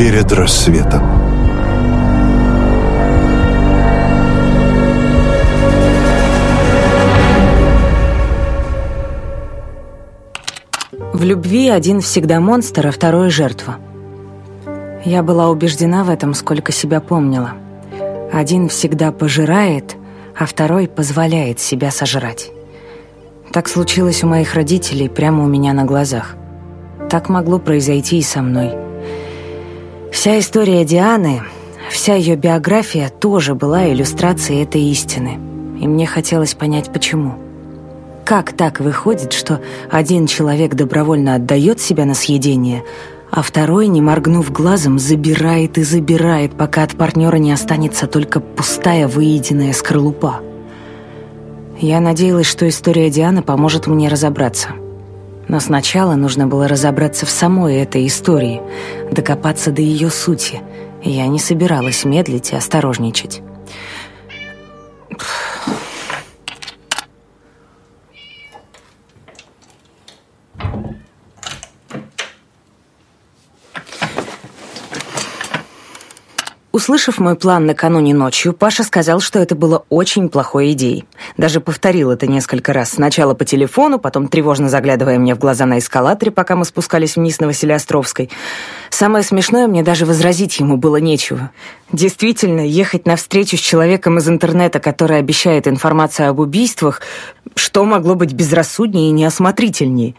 перед рассветом. В любви один всегда монстр, а второй — жертва. Я была убеждена в этом, сколько себя помнила. Один всегда пожирает, а второй позволяет себя сожрать. Так случилось у моих родителей прямо у меня на глазах. Так могло произойти и со мной. Вся история Дианы, вся ее биография тоже была иллюстрацией этой истины. И мне хотелось понять, почему. Как так выходит, что один человек добровольно отдает себя на съедение, а второй, не моргнув глазом, забирает и забирает, пока от партнера не останется только пустая выеденная скорлупа. Я надеялась, что история Дианы поможет мне разобраться. Но сначала нужно было разобраться в самой этой истории, докопаться до ее сути. Я не собиралась медлить и осторожничать. Услышав мой план накануне ночью, Паша сказал, что это было очень плохой идеей. Даже повторил это несколько раз. Сначала по телефону, потом тревожно заглядывая мне в глаза на эскалаторе, пока мы спускались вниз на Василиостровской. Самое смешное, мне даже возразить ему было нечего. Действительно, ехать навстречу с человеком из интернета, который обещает информацию об убийствах, что могло быть безрассуднее и неосмотрительнее?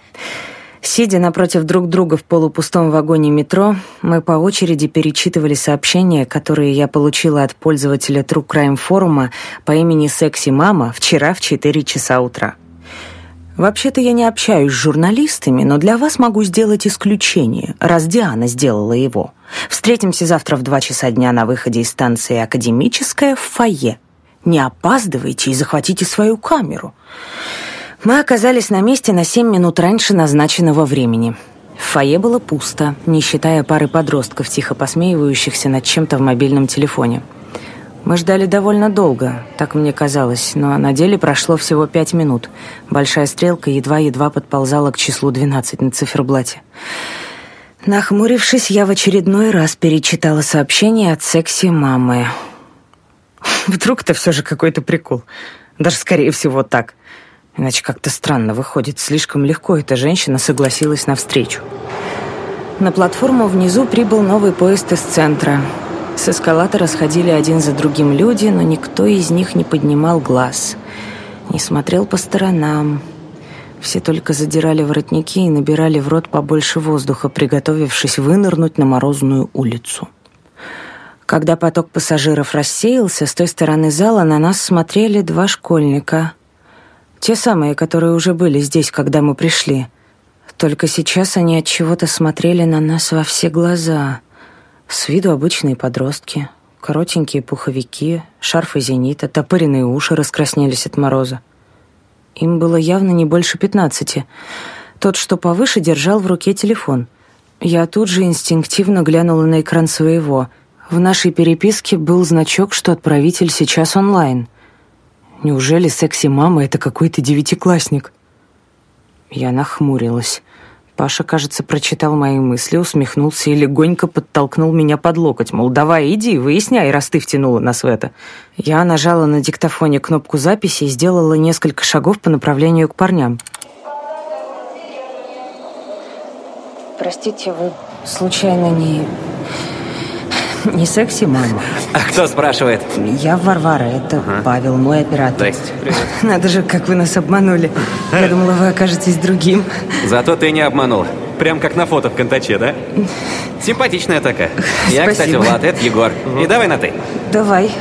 Сидя напротив друг друга в полупустом вагоне метро, мы по очереди перечитывали сообщения, которые я получила от пользователя True Crime форума по имени Секси Мама вчера в 4 часа утра. Вообще-то я не общаюсь с журналистами, но для вас могу сделать исключение, раз Диана сделала его. Встретимся завтра в 2 часа дня на выходе из станции Академическая в фойе. Не опаздывайте и захватите свою камеру. Мы оказались на месте на семь минут раньше назначенного времени. В фойе было пусто, не считая пары подростков, тихо посмеивающихся над чем-то в мобильном телефоне. Мы ждали довольно долго, так мне казалось, но на деле прошло всего пять минут. Большая стрелка едва-едва подползала к числу 12 на циферблате. Нахмурившись, я в очередной раз перечитала сообщение от секси-мамы. Вдруг это все же какой-то прикол. Даже, скорее всего, так. Иначе как-то странно выходит. Слишком легко эта женщина согласилась на встречу. На платформу внизу прибыл новый поезд из центра. С эскалатора сходили один за другим люди, но никто из них не поднимал глаз. Не смотрел по сторонам. Все только задирали воротники и набирали в рот побольше воздуха, приготовившись вынырнуть на морозную улицу. Когда поток пассажиров рассеялся, с той стороны зала на нас смотрели два школьника — те самые, которые уже были здесь, когда мы пришли. Только сейчас они от чего-то смотрели на нас во все глаза. С виду обычные подростки. Коротенькие пуховики, шарфы зенита, топыренные уши раскраснелись от мороза. Им было явно не больше пятнадцати. Тот, что повыше, держал в руке телефон. Я тут же инстинктивно глянула на экран своего. В нашей переписке был значок, что отправитель сейчас онлайн — Неужели секси-мама — это какой-то девятиклассник? Я нахмурилась. Паша, кажется, прочитал мои мысли, усмехнулся и легонько подтолкнул меня под локоть, мол, давай, иди, выясняй, раз ты втянула нас в это. Я нажала на диктофоне кнопку записи и сделала несколько шагов по направлению к парням. Простите, вы случайно не... Не секси, мама. А кто спрашивает? Я Варвара, это ага. Павел, мой оператор. Здрасте. Привет. Надо же, как вы нас обманули. Я думала, вы окажетесь другим. Зато ты не обманула. Прям как на фото в Контаче, да? Симпатичная такая. Я, кстати, Влад, это Егор. И давай на «ты». Давай.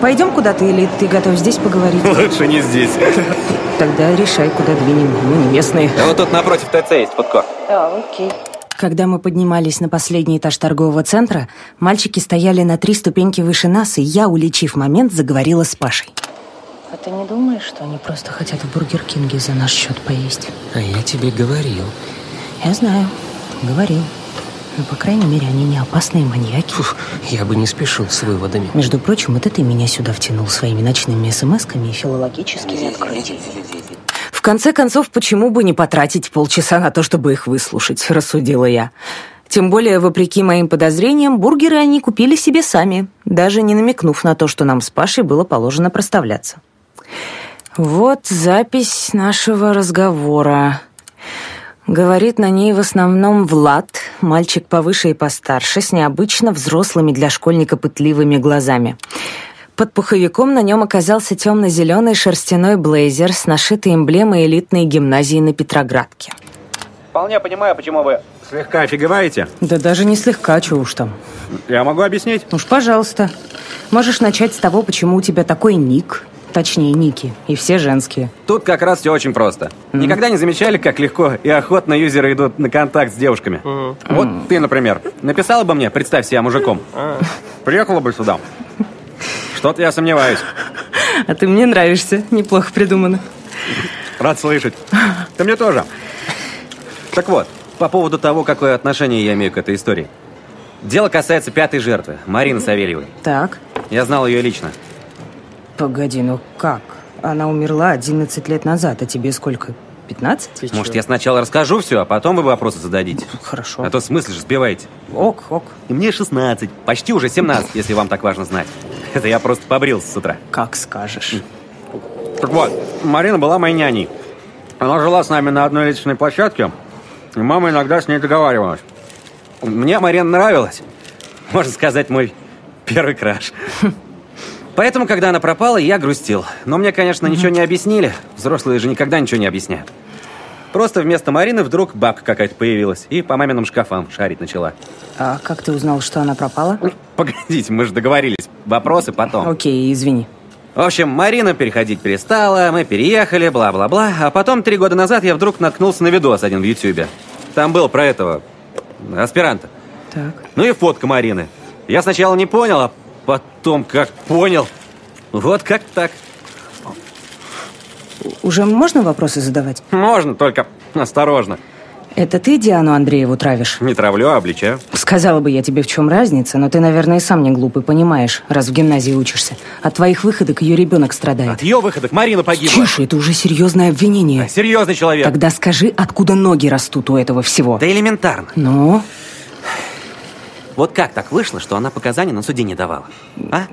Пойдем куда-то или ты готов здесь поговорить? Лучше не здесь. Тогда решай, куда двинем. Мы не местные. Да вот тут напротив ТЦ есть фудкорт. А, окей. Когда мы поднимались на последний этаж торгового центра, мальчики стояли на три ступеньки выше нас, и я, уличив момент, заговорила с Пашей. А ты не думаешь, что они просто хотят в Бургер Кинге за наш счет поесть? А я тебе говорил. Я знаю, говорил. Но, по крайней мере, они не опасные маньяки. Фух, я бы не спешил с выводами. Между прочим, это ты меня сюда втянул своими ночными смс-ками и филологическими открытиями конце концов, почему бы не потратить полчаса на то, чтобы их выслушать, рассудила я. Тем более, вопреки моим подозрениям, бургеры они купили себе сами, даже не намекнув на то, что нам с Пашей было положено проставляться. Вот запись нашего разговора. Говорит на ней в основном Влад, мальчик повыше и постарше, с необычно взрослыми для школьника пытливыми глазами. Под пуховиком на нем оказался темно-зеленый шерстяной блейзер с нашитой эмблемой элитной гимназии на Петроградке. Вполне понимаю, почему вы слегка офигеваете. Да даже не слегка, чего уж там. Я могу объяснить? Уж пожалуйста. Можешь начать с того, почему у тебя такой ник, точнее ники, и все женские. Тут как раз все очень просто. Mm. Никогда не замечали, как легко и охотно юзеры идут на контакт с девушками? Mm. Вот ты, например, написала бы мне, представь себя мужиком. Mm. Приехала бы сюда. Что-то я сомневаюсь. А ты мне нравишься. Неплохо придумано. Рад слышать. Ты мне тоже. Так вот, по поводу того, какое отношение я имею к этой истории. Дело касается пятой жертвы, Марины Савельевой. Так. Я знал ее лично. Погоди, ну как? Она умерла 11 лет назад, а тебе сколько? 15? Может, я сначала расскажу все, а потом вы вопросы зададите? Хорошо. А то смысл же сбиваете. Ок, ок. И мне 16, почти уже 17, если вам так важно знать. Это я просто побрился с утра. Как скажешь. Так вот, Марина была моей няней. Она жила с нами на одной личной площадке, и мама иногда с ней договаривалась. Мне Марина нравилась. Можно сказать, мой первый краш. Поэтому, когда она пропала, я грустил. Но мне, конечно, ничего не объяснили. Взрослые же никогда ничего не объясняют. Просто вместо Марины вдруг бабка какая-то появилась и по маминым шкафам шарить начала. А как ты узнал, что она пропала? Погодите, мы же договорились. Вопросы потом. Окей, извини. В общем, Марина переходить перестала, мы переехали, бла-бла-бла. А потом, три года назад, я вдруг наткнулся на видос один в Ютьюбе. Там был про этого аспиранта. Так. Ну и фотка Марины. Я сначала не понял, а потом как понял. Вот как так. Уже можно вопросы задавать? Можно, только осторожно. Это ты Диану Андрееву травишь? Не травлю, а обличаю. Сказала бы я тебе, в чем разница, но ты, наверное, и сам не глупый, понимаешь, раз в гимназии учишься. От твоих выходок ее ребенок страдает. От ее выходок Марина погибла. Тише, это уже серьезное обвинение. А, серьезный человек. Тогда скажи, откуда ноги растут у этого всего? Да элементарно. Ну? Вот как так вышло, что она показания на суде не давала? А?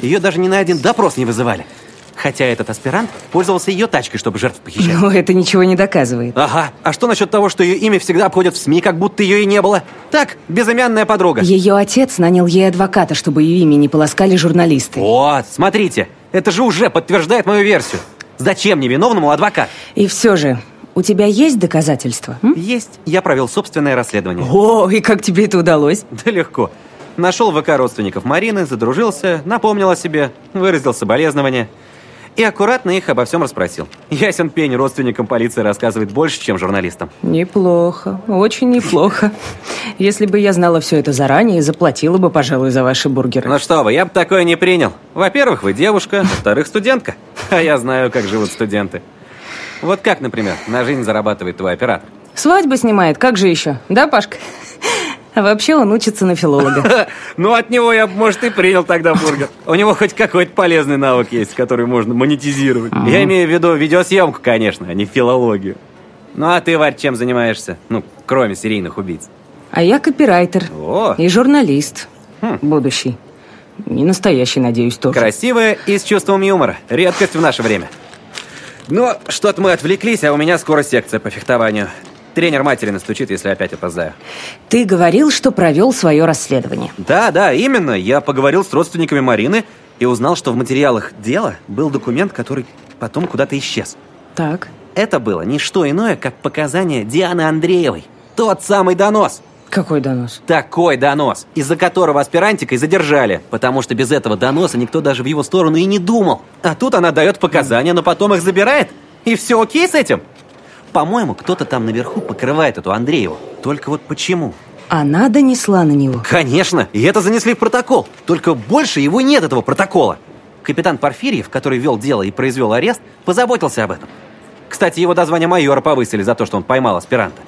Ее даже ни на один допрос не вызывали. Хотя этот аспирант пользовался ее тачкой, чтобы жертв похищать. Но это ничего не доказывает. Ага. А что насчет того, что ее имя всегда обходят в СМИ, как будто ее и не было? Так, безымянная подруга. Ее отец нанял ей адвоката, чтобы ее имя не полоскали журналисты. Вот, смотрите. Это же уже подтверждает мою версию. Зачем невиновному адвокат? И все же, у тебя есть доказательства? М? Есть. Я провел собственное расследование. О, и как тебе это удалось? Да легко. Нашел ВК родственников Марины, задружился, напомнил о себе, выразил соболезнования и аккуратно их обо всем расспросил. Ясен пень родственникам полиции рассказывает больше, чем журналистам. Неплохо, очень неплохо. Если бы я знала все это заранее, заплатила бы, пожалуй, за ваши бургеры. Ну что вы, я бы такое не принял. Во-первых, вы девушка, во-вторых, студентка. А я знаю, как живут студенты. Вот как, например, на жизнь зарабатывает твой оператор? Свадьбу снимает, как же еще? Да, Пашка? А вообще он учится на филолога. Ну, от него я, может, и принял тогда бургер. У него хоть какой-то полезный навык есть, который можно монетизировать. Я имею в виду видеосъемку, конечно, а не филологию. Ну, а ты, Варь, чем занимаешься? Ну, кроме серийных убийц. А я копирайтер. О. И журналист. Будущий. Не настоящий, надеюсь, тоже. Красивая и с чувством юмора. Редкость в наше время. Ну, что-то мы отвлеклись, а у меня скоро секция по фехтованию. Тренер матери настучит, если опять опоздаю. Ты говорил, что провел свое расследование. Да, да, именно. Я поговорил с родственниками Марины и узнал, что в материалах дела был документ, который потом куда-то исчез. Так. Это было не что иное, как показания Дианы Андреевой. Тот самый донос. Какой донос? Такой донос, из-за которого аспирантика и задержали, потому что без этого доноса никто даже в его сторону и не думал. А тут она дает показания, но потом их забирает. И все окей с этим? По-моему, кто-то там наверху покрывает эту Андрееву. Только вот почему? Она донесла на него. Конечно, и это занесли в протокол. Только больше его нет, этого протокола. Капитан Порфирьев, который вел дело и произвел арест, позаботился об этом. Кстати, его до звания майора повысили за то, что он поймал аспиранта.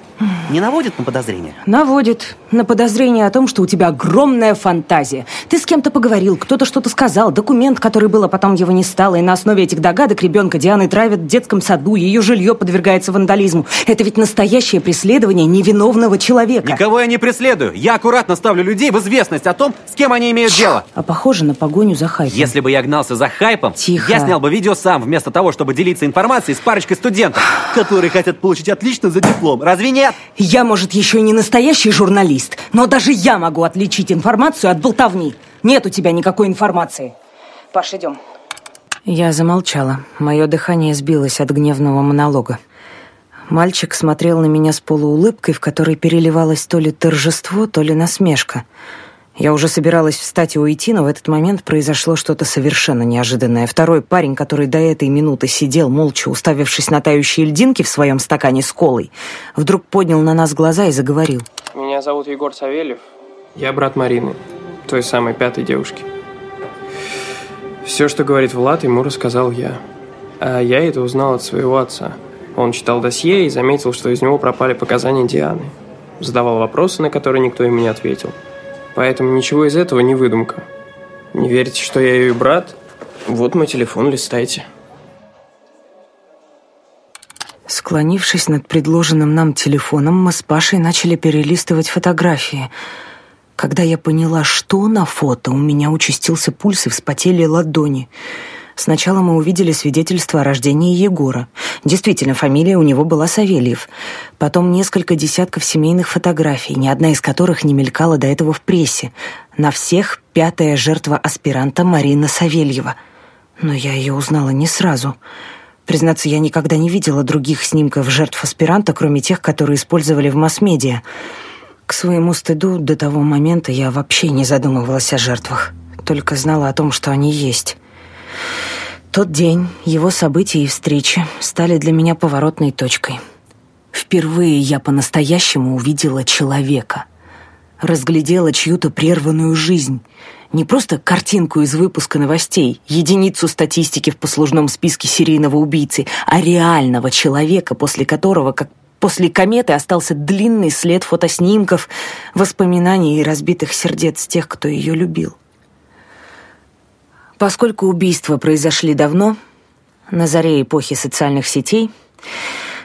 Не наводит на подозрение? Наводит на подозрение о том, что у тебя огромная фантазия. Ты с кем-то поговорил, кто-то что-то сказал, документ, который был, а потом его не стало, и на основе этих догадок ребенка Дианы травят в детском саду, ее жилье подвергается вандализму. Это ведь настоящее преследование невиновного человека. Никого я не преследую. Я аккуратно ставлю людей в известность о том, с кем они имеют дело. А похоже на погоню за хайпом. Если бы я гнался за хайпом, Тихо. я снял бы видео сам, вместо того, чтобы делиться информацией с парочкой студентов, которые хотят получить отлично за диплом. Разве нет? Я, может, еще не настоящий журналист, но даже я могу отличить информацию от болтовни. Нет у тебя никакой информации. Паш, идем. Я замолчала. Мое дыхание сбилось от гневного монолога. Мальчик смотрел на меня с полуулыбкой, в которой переливалось то ли торжество, то ли насмешка. Я уже собиралась встать и уйти, но в этот момент произошло что-то совершенно неожиданное. Второй парень, который до этой минуты сидел, молча уставившись на тающие льдинки в своем стакане с колой, вдруг поднял на нас глаза и заговорил. Меня зовут Егор Савельев. Я брат Марины, той самой пятой девушки. Все, что говорит Влад, ему рассказал я. А я это узнал от своего отца. Он читал досье и заметил, что из него пропали показания Дианы. Задавал вопросы, на которые никто ему не ответил. Поэтому ничего из этого не выдумка. Не верите, что я ее брат? Вот мой телефон, листайте. Склонившись над предложенным нам телефоном, мы с Пашей начали перелистывать фотографии. Когда я поняла, что на фото, у меня участился пульс и вспотели ладони. Сначала мы увидели свидетельство о рождении Егора. Действительно, фамилия у него была Савельев. Потом несколько десятков семейных фотографий, ни одна из которых не мелькала до этого в прессе. На всех пятая жертва аспиранта Марина Савельева. Но я ее узнала не сразу. Признаться, я никогда не видела других снимков жертв аспиранта, кроме тех, которые использовали в масс-медиа. К своему стыду до того момента я вообще не задумывалась о жертвах. Только знала о том, что они есть. Тот день, его события и встречи стали для меня поворотной точкой. Впервые я по-настоящему увидела человека. Разглядела чью-то прерванную жизнь. Не просто картинку из выпуска новостей, единицу статистики в послужном списке серийного убийцы, а реального человека, после которого, как после кометы, остался длинный след фотоснимков, воспоминаний и разбитых сердец тех, кто ее любил. Поскольку убийства произошли давно, на заре эпохи социальных сетей,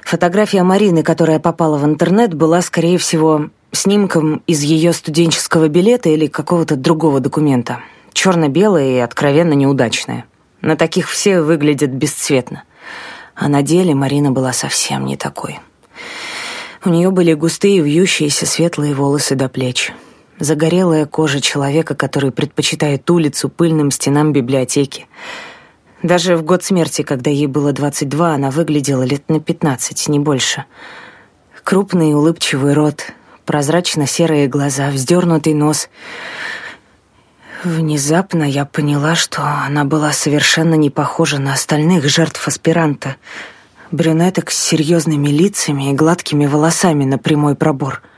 фотография Марины, которая попала в интернет, была, скорее всего, снимком из ее студенческого билета или какого-то другого документа. Черно-белая и откровенно неудачная. На таких все выглядят бесцветно. А на деле Марина была совсем не такой. У нее были густые, вьющиеся светлые волосы до плеч – Загорелая кожа человека, который предпочитает улицу пыльным стенам библиотеки. Даже в год смерти, когда ей было 22, она выглядела лет на 15, не больше. Крупный улыбчивый рот, прозрачно-серые глаза, вздернутый нос. Внезапно я поняла, что она была совершенно не похожа на остальных жертв аспиранта. Брюнеток с серьезными лицами и гладкими волосами на прямой пробор —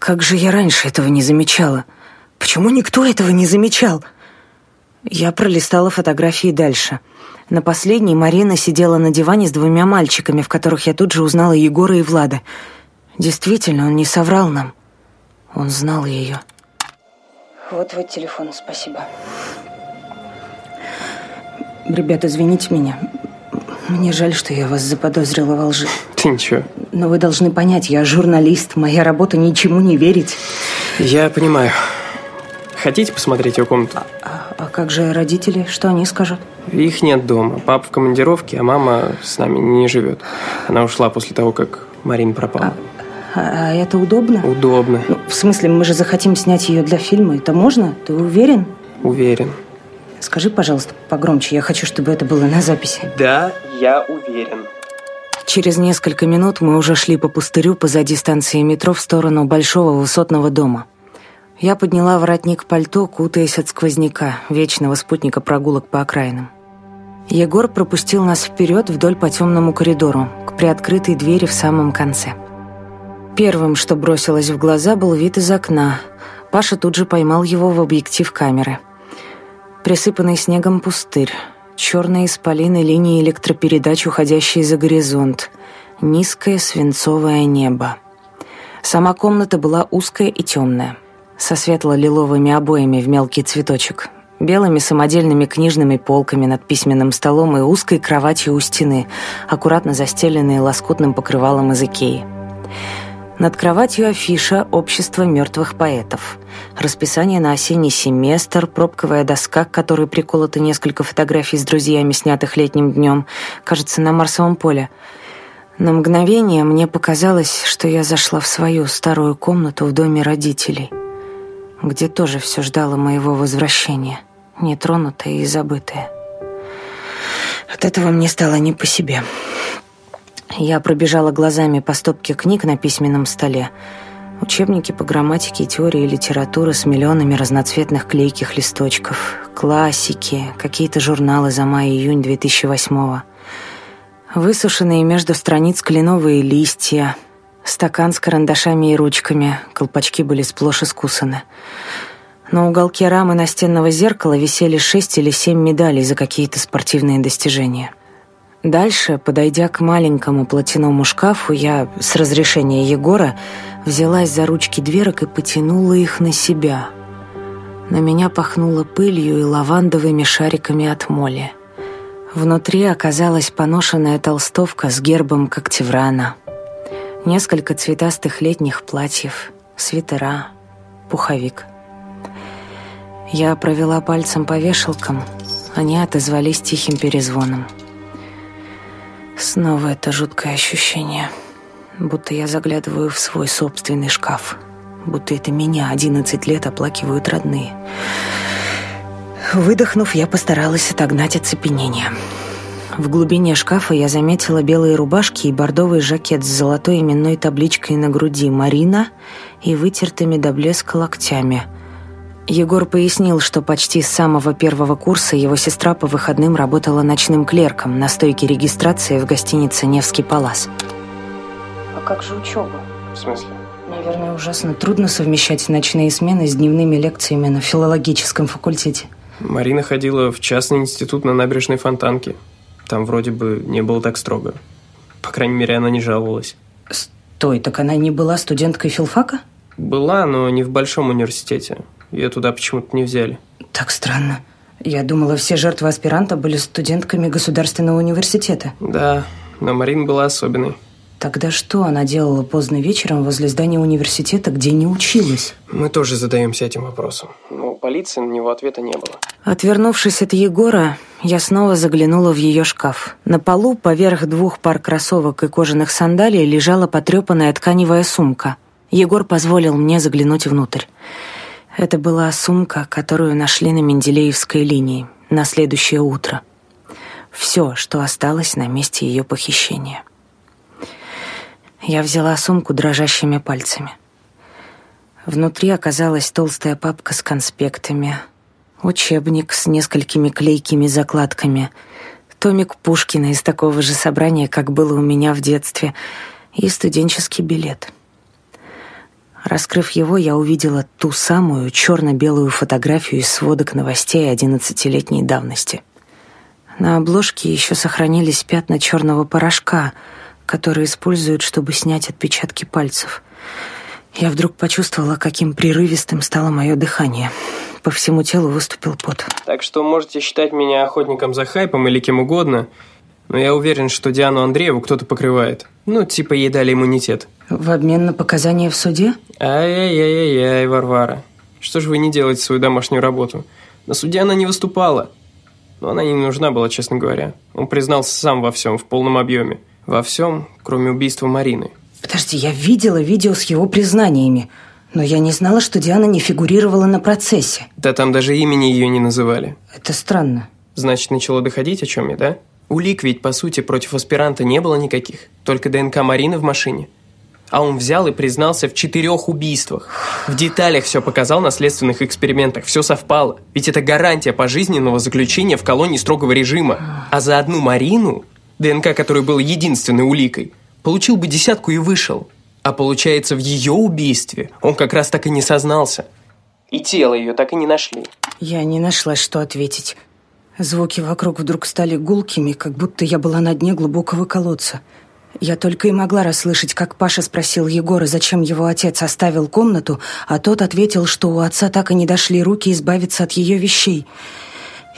как же я раньше этого не замечала? Почему никто этого не замечал? Я пролистала фотографии дальше. На последней Марина сидела на диване с двумя мальчиками, в которых я тут же узнала Егора и Влада. Действительно, он не соврал нам. Он знал ее. Вот твой телефон, спасибо. Ребята, извините меня. Мне жаль, что я вас заподозрила во лжи. Ты ничего. Но вы должны понять, я журналист, моя работа ничему не верить. Я понимаю. Хотите посмотреть его комнату? А, а, а как же родители? Что они скажут? Их нет дома. Папа в командировке, а мама с нами не живет. Она ушла после того, как Марина пропала. А, а это удобно? Удобно. Ну, в смысле, мы же захотим снять ее для фильма. Это можно? Ты уверен? Уверен. Скажи, пожалуйста, погромче. Я хочу, чтобы это было на записи. Да, я уверен. Через несколько минут мы уже шли по пустырю позади станции метро в сторону большого высотного дома. Я подняла воротник пальто, кутаясь от сквозняка, вечного спутника прогулок по окраинам. Егор пропустил нас вперед вдоль по темному коридору, к приоткрытой двери в самом конце. Первым, что бросилось в глаза, был вид из окна. Паша тут же поймал его в объектив камеры – Присыпанный снегом пустырь, черные исполины линии электропередач, уходящие за горизонт, низкое свинцовое небо. Сама комната была узкая и темная, со светло-лиловыми обоями в мелкий цветочек, белыми самодельными книжными полками над письменным столом и узкой кроватью у стены, аккуратно застеленной лоскутным покрывалом из Икеи. Над кроватью афиша «Общество мертвых поэтов». Расписание на осенний семестр, пробковая доска, к которой приколото несколько фотографий с друзьями, снятых летним днем, кажется, на Марсовом поле. На мгновение мне показалось, что я зашла в свою старую комнату в доме родителей, где тоже все ждало моего возвращения, нетронутое и забытое. От этого мне стало не по себе. Я пробежала глазами по стопке книг на письменном столе. Учебники по грамматике и теории литературы с миллионами разноцветных клейких листочков. Классики, какие-то журналы за май-июнь 2008-го. Высушенные между страниц кленовые листья. Стакан с карандашами и ручками. Колпачки были сплошь искусаны. На уголке рамы настенного зеркала висели шесть или семь медалей за какие-то спортивные достижения. Дальше, подойдя к маленькому платяному шкафу, я, с разрешения Егора, взялась за ручки дверок и потянула их на себя. На меня пахнуло пылью и лавандовыми шариками от моли. Внутри оказалась поношенная толстовка с гербом Коктеврана. Несколько цветастых летних платьев, свитера, пуховик. Я провела пальцем по вешалкам, они отозвались тихим перезвоном. Снова это жуткое ощущение, будто я заглядываю в свой собственный шкаф, будто это меня 11 лет оплакивают родные. Выдохнув, я постаралась отогнать оцепенение. В глубине шкафа я заметила белые рубашки и бордовый жакет с золотой именной табличкой на груди «Марина» и вытертыми до блеска локтями – Егор пояснил, что почти с самого первого курса его сестра по выходным работала ночным клерком на стойке регистрации в гостинице «Невский палас». «А как же учеба?» В смысле? Наверное, ужасно трудно совмещать ночные смены с дневными лекциями на филологическом факультете. Марина ходила в частный институт на набережной Фонтанке. Там вроде бы не было так строго. По крайней мере, она не жаловалась. Стой, так она не была студенткой филфака? Была, но не в большом университете. Ее туда почему-то не взяли. Так странно. Я думала, все жертвы аспиранта были студентками государственного университета. Да, но Марина была особенной. Тогда что она делала поздно вечером возле здания университета, где не училась? Мы тоже задаемся этим вопросом. Но у полиции на него ответа не было. Отвернувшись от Егора, я снова заглянула в ее шкаф. На полу поверх двух пар кроссовок и кожаных сандалий лежала потрепанная тканевая сумка. Егор позволил мне заглянуть внутрь. Это была сумка, которую нашли на Менделеевской линии на следующее утро. Все, что осталось на месте ее похищения. Я взяла сумку дрожащими пальцами. Внутри оказалась толстая папка с конспектами, учебник с несколькими клейкими закладками, томик Пушкина из такого же собрания, как было у меня в детстве, и студенческий билет — Раскрыв его, я увидела ту самую черно-белую фотографию из сводок новостей одиннадцатилетней давности. На обложке еще сохранились пятна черного порошка, который используют, чтобы снять отпечатки пальцев. Я вдруг почувствовала, каким прерывистым стало мое дыхание. По всему телу выступил пот. Так что можете считать меня охотником за хайпом или кем угодно, но я уверен, что Диану Андрееву кто-то покрывает. Ну, типа ей дали иммунитет. В обмен на показания в суде? Ай-яй-яй-яй, Варвара. Что же вы не делаете свою домашнюю работу? На суде она не выступала. Но она не нужна была, честно говоря. Он признался сам во всем, в полном объеме. Во всем, кроме убийства Марины. Подожди, я видела видео с его признаниями. Но я не знала, что Диана не фигурировала на процессе. Да там даже имени ее не называли. Это странно. Значит, начало доходить, о чем я, да? Улик ведь, по сути, против аспиранта не было никаких. Только ДНК Марины в машине. А он взял и признался в четырех убийствах. В деталях все показал на следственных экспериментах. Все совпало. Ведь это гарантия пожизненного заключения в колонии строгого режима. А за одну Марину, ДНК которой был единственной уликой, получил бы десятку и вышел. А получается, в ее убийстве он как раз так и не сознался. И тело ее так и не нашли. Я не нашла, что ответить. Звуки вокруг вдруг стали гулкими, как будто я была на дне глубокого колодца. Я только и могла расслышать, как Паша спросил Егора, зачем его отец оставил комнату, а тот ответил, что у отца так и не дошли руки избавиться от ее вещей.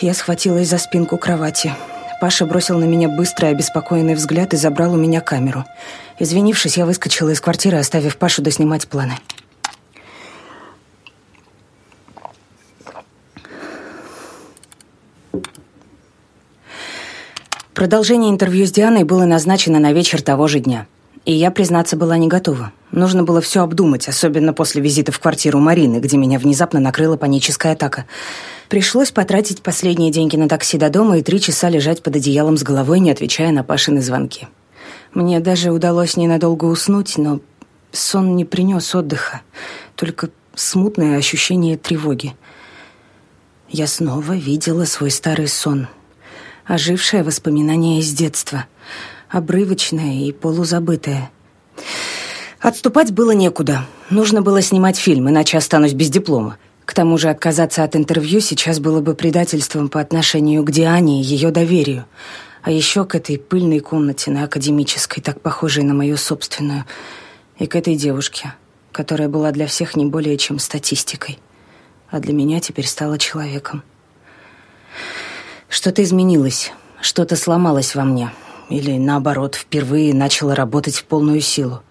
Я схватилась за спинку кровати. Паша бросил на меня быстрый, обеспокоенный взгляд и забрал у меня камеру. Извинившись, я выскочила из квартиры, оставив Пашу доснимать планы. Продолжение интервью с Дианой было назначено на вечер того же дня. И я, признаться, была не готова. Нужно было все обдумать, особенно после визита в квартиру Марины, где меня внезапно накрыла паническая атака. Пришлось потратить последние деньги на такси до дома и три часа лежать под одеялом с головой, не отвечая на Пашины звонки. Мне даже удалось ненадолго уснуть, но сон не принес отдыха, только смутное ощущение тревоги. Я снова видела свой старый сон — ожившее воспоминание из детства, обрывочное и полузабытое. Отступать было некуда. Нужно было снимать фильм, иначе останусь без диплома. К тому же отказаться от интервью сейчас было бы предательством по отношению к Диане и ее доверию. А еще к этой пыльной комнате на Академической, так похожей на мою собственную, и к этой девушке, которая была для всех не более чем статистикой, а для меня теперь стала человеком. Что-то изменилось, что-то сломалось во мне. Или, наоборот, впервые начало работать в полную силу.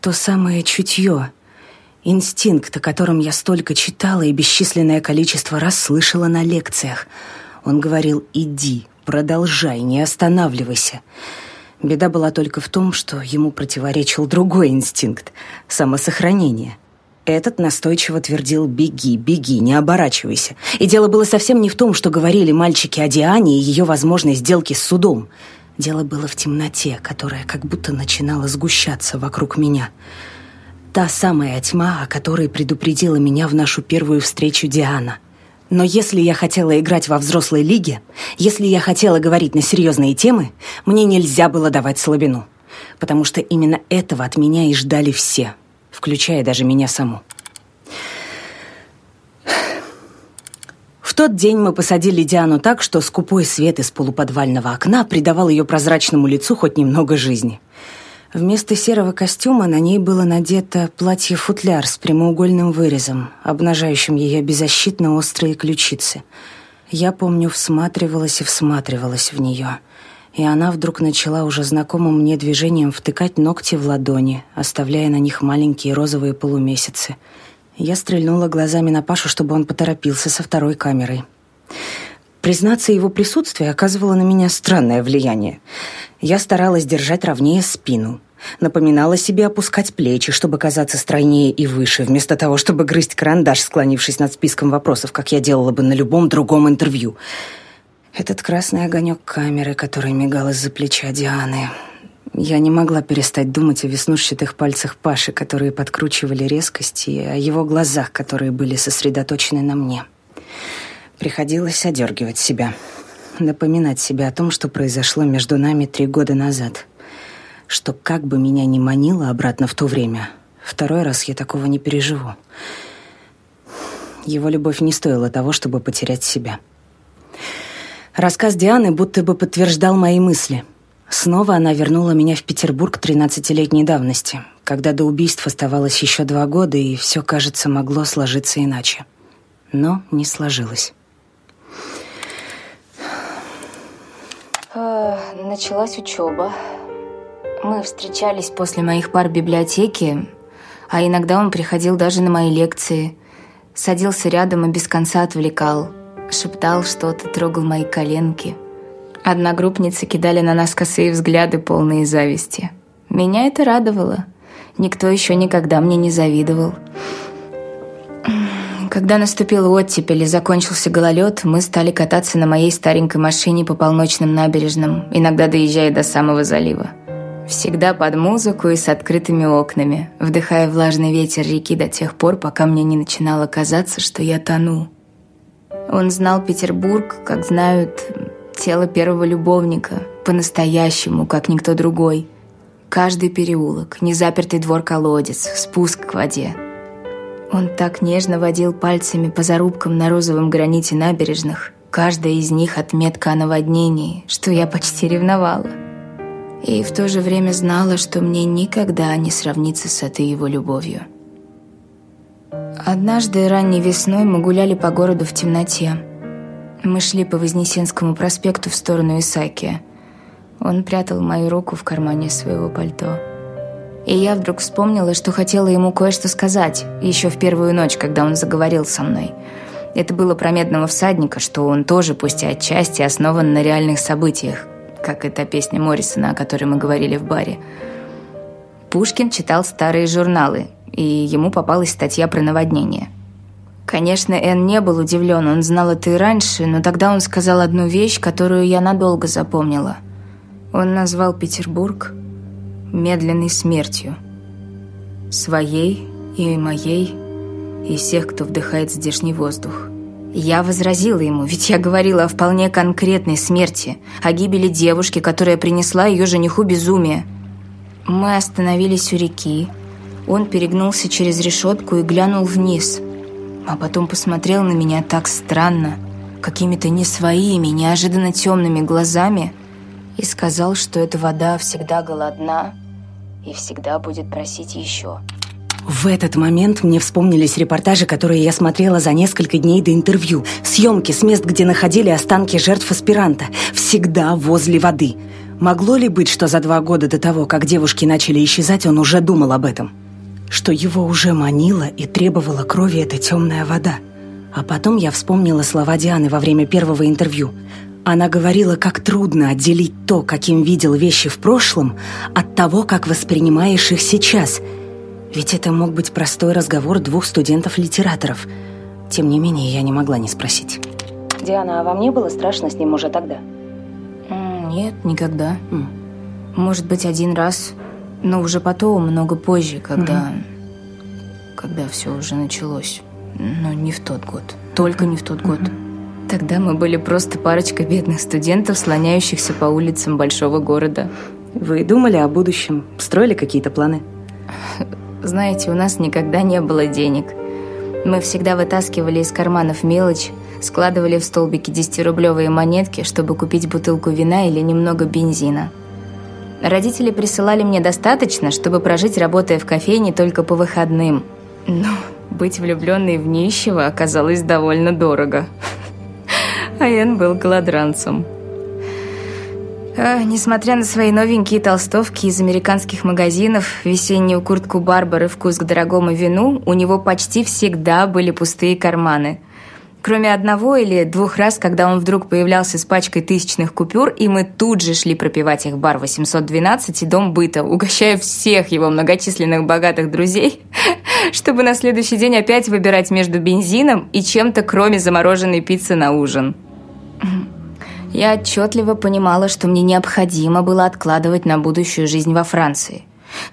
То самое чутье, инстинкт, о котором я столько читала и бесчисленное количество раз слышала на лекциях. Он говорил «иди, продолжай, не останавливайся». Беда была только в том, что ему противоречил другой инстинкт — самосохранение. Этот настойчиво твердил «беги, беги, не оборачивайся». И дело было совсем не в том, что говорили мальчики о Диане и ее возможной сделке с судом. Дело было в темноте, которая как будто начинала сгущаться вокруг меня. Та самая тьма, о которой предупредила меня в нашу первую встречу Диана. Но если я хотела играть во взрослой лиге, если я хотела говорить на серьезные темы, мне нельзя было давать слабину. Потому что именно этого от меня и ждали все – включая даже меня саму. В тот день мы посадили Диану так, что скупой свет из полуподвального окна придавал ее прозрачному лицу хоть немного жизни. Вместо серого костюма на ней было надето платье-футляр с прямоугольным вырезом, обнажающим ее беззащитно острые ключицы. Я, помню, всматривалась и всматривалась в нее — и она вдруг начала уже знакомым мне движением втыкать ногти в ладони, оставляя на них маленькие розовые полумесяцы. Я стрельнула глазами на Пашу, чтобы он поторопился со второй камерой. Признаться, его присутствие оказывало на меня странное влияние. Я старалась держать ровнее спину, напоминала себе опускать плечи, чтобы казаться стройнее и выше, вместо того, чтобы грызть карандаш, склонившись над списком вопросов, как я делала бы на любом другом интервью — этот красный огонек камеры, который мигал из-за плеча Дианы. Я не могла перестать думать о веснушчатых пальцах Паши, которые подкручивали резкость, и о его глазах, которые были сосредоточены на мне. Приходилось одергивать себя, напоминать себе о том, что произошло между нами три года назад. Что как бы меня ни манило обратно в то время, второй раз я такого не переживу. Его любовь не стоила того, чтобы потерять себя. Рассказ Дианы будто бы подтверждал мои мысли. Снова она вернула меня в Петербург 13-летней давности, когда до убийств оставалось еще два года, и все, кажется, могло сложиться иначе. Но не сложилось. А, началась учеба. Мы встречались после моих пар в библиотеке, а иногда он приходил даже на мои лекции. Садился рядом и без конца отвлекал – шептал что-то, трогал мои коленки. Одногруппницы кидали на нас косые взгляды, полные зависти. Меня это радовало. Никто еще никогда мне не завидовал. Когда наступила оттепель и закончился гололед, мы стали кататься на моей старенькой машине по полночным набережным, иногда доезжая до самого залива. Всегда под музыку и с открытыми окнами, вдыхая влажный ветер реки до тех пор, пока мне не начинало казаться, что я тону. Он знал Петербург, как знают тело первого любовника, по-настоящему, как никто другой. Каждый переулок, незапертый двор-колодец, спуск к воде. Он так нежно водил пальцами по зарубкам на розовом граните набережных. Каждая из них отметка о наводнении, что я почти ревновала. И в то же время знала, что мне никогда не сравнится с этой его любовью. Однажды ранней весной мы гуляли по городу в темноте. Мы шли по Вознесенскому проспекту в сторону Исаки. Он прятал мою руку в кармане своего пальто. И я вдруг вспомнила, что хотела ему кое-что сказать, еще в первую ночь, когда он заговорил со мной. Это было про медного всадника, что он тоже, пусть и отчасти, основан на реальных событиях, как и та песня Моррисона, о которой мы говорили в баре. Пушкин читал старые журналы, и ему попалась статья про наводнение. Конечно, Эн не был удивлен, он знал это и раньше, но тогда он сказал одну вещь, которую я надолго запомнила. Он назвал Петербург медленной смертью. Своей и моей, и всех, кто вдыхает здешний воздух. Я возразила ему, ведь я говорила о вполне конкретной смерти, о гибели девушки, которая принесла ее жениху безумие. Мы остановились у реки. Он перегнулся через решетку и глянул вниз, а потом посмотрел на меня так странно, какими-то не своими, неожиданно темными глазами и сказал, что эта вода всегда голодна и всегда будет просить еще. В этот момент мне вспомнились репортажи, которые я смотрела за несколько дней до интервью. Съемки с мест, где находили останки жертв аспиранта. Всегда возле воды. Могло ли быть, что за два года до того, как девушки начали исчезать, он уже думал об этом? Что его уже манила и требовала крови эта темная вода? А потом я вспомнила слова Дианы во время первого интервью. Она говорила, как трудно отделить то, каким видел вещи в прошлом, от того, как воспринимаешь их сейчас – ведь это мог быть простой разговор двух студентов-литераторов. Тем не менее, я не могла не спросить. Диана, а вам не было страшно с ним уже тогда? Нет, никогда. Может быть, один раз, но уже потом, много позже, когда... -hmm. Когда все уже началось. Но не в тот год. Только не в тот год. Тогда мы были просто парочка бедных студентов, слоняющихся по улицам большого города. Вы думали о будущем? Строили какие-то планы? Знаете, у нас никогда не было денег. Мы всегда вытаскивали из карманов мелочь, складывали в столбики 10-рублевые монетки, чтобы купить бутылку вина или немного бензина. Родители присылали мне достаточно, чтобы прожить, работая в кофейне только по выходным. Но быть влюбленной в нищего оказалось довольно дорого. А Эн был голодранцем. А, несмотря на свои новенькие толстовки из американских магазинов, весеннюю куртку Барбары «Вкус к дорогому вину», у него почти всегда были пустые карманы. Кроме одного или двух раз, когда он вдруг появлялся с пачкой тысячных купюр, и мы тут же шли пропивать их в бар 812 и дом быта, угощая всех его многочисленных богатых друзей, чтобы на следующий день опять выбирать между бензином и чем-то, кроме замороженной пиццы на ужин. Я отчетливо понимала, что мне необходимо было откладывать на будущую жизнь во Франции.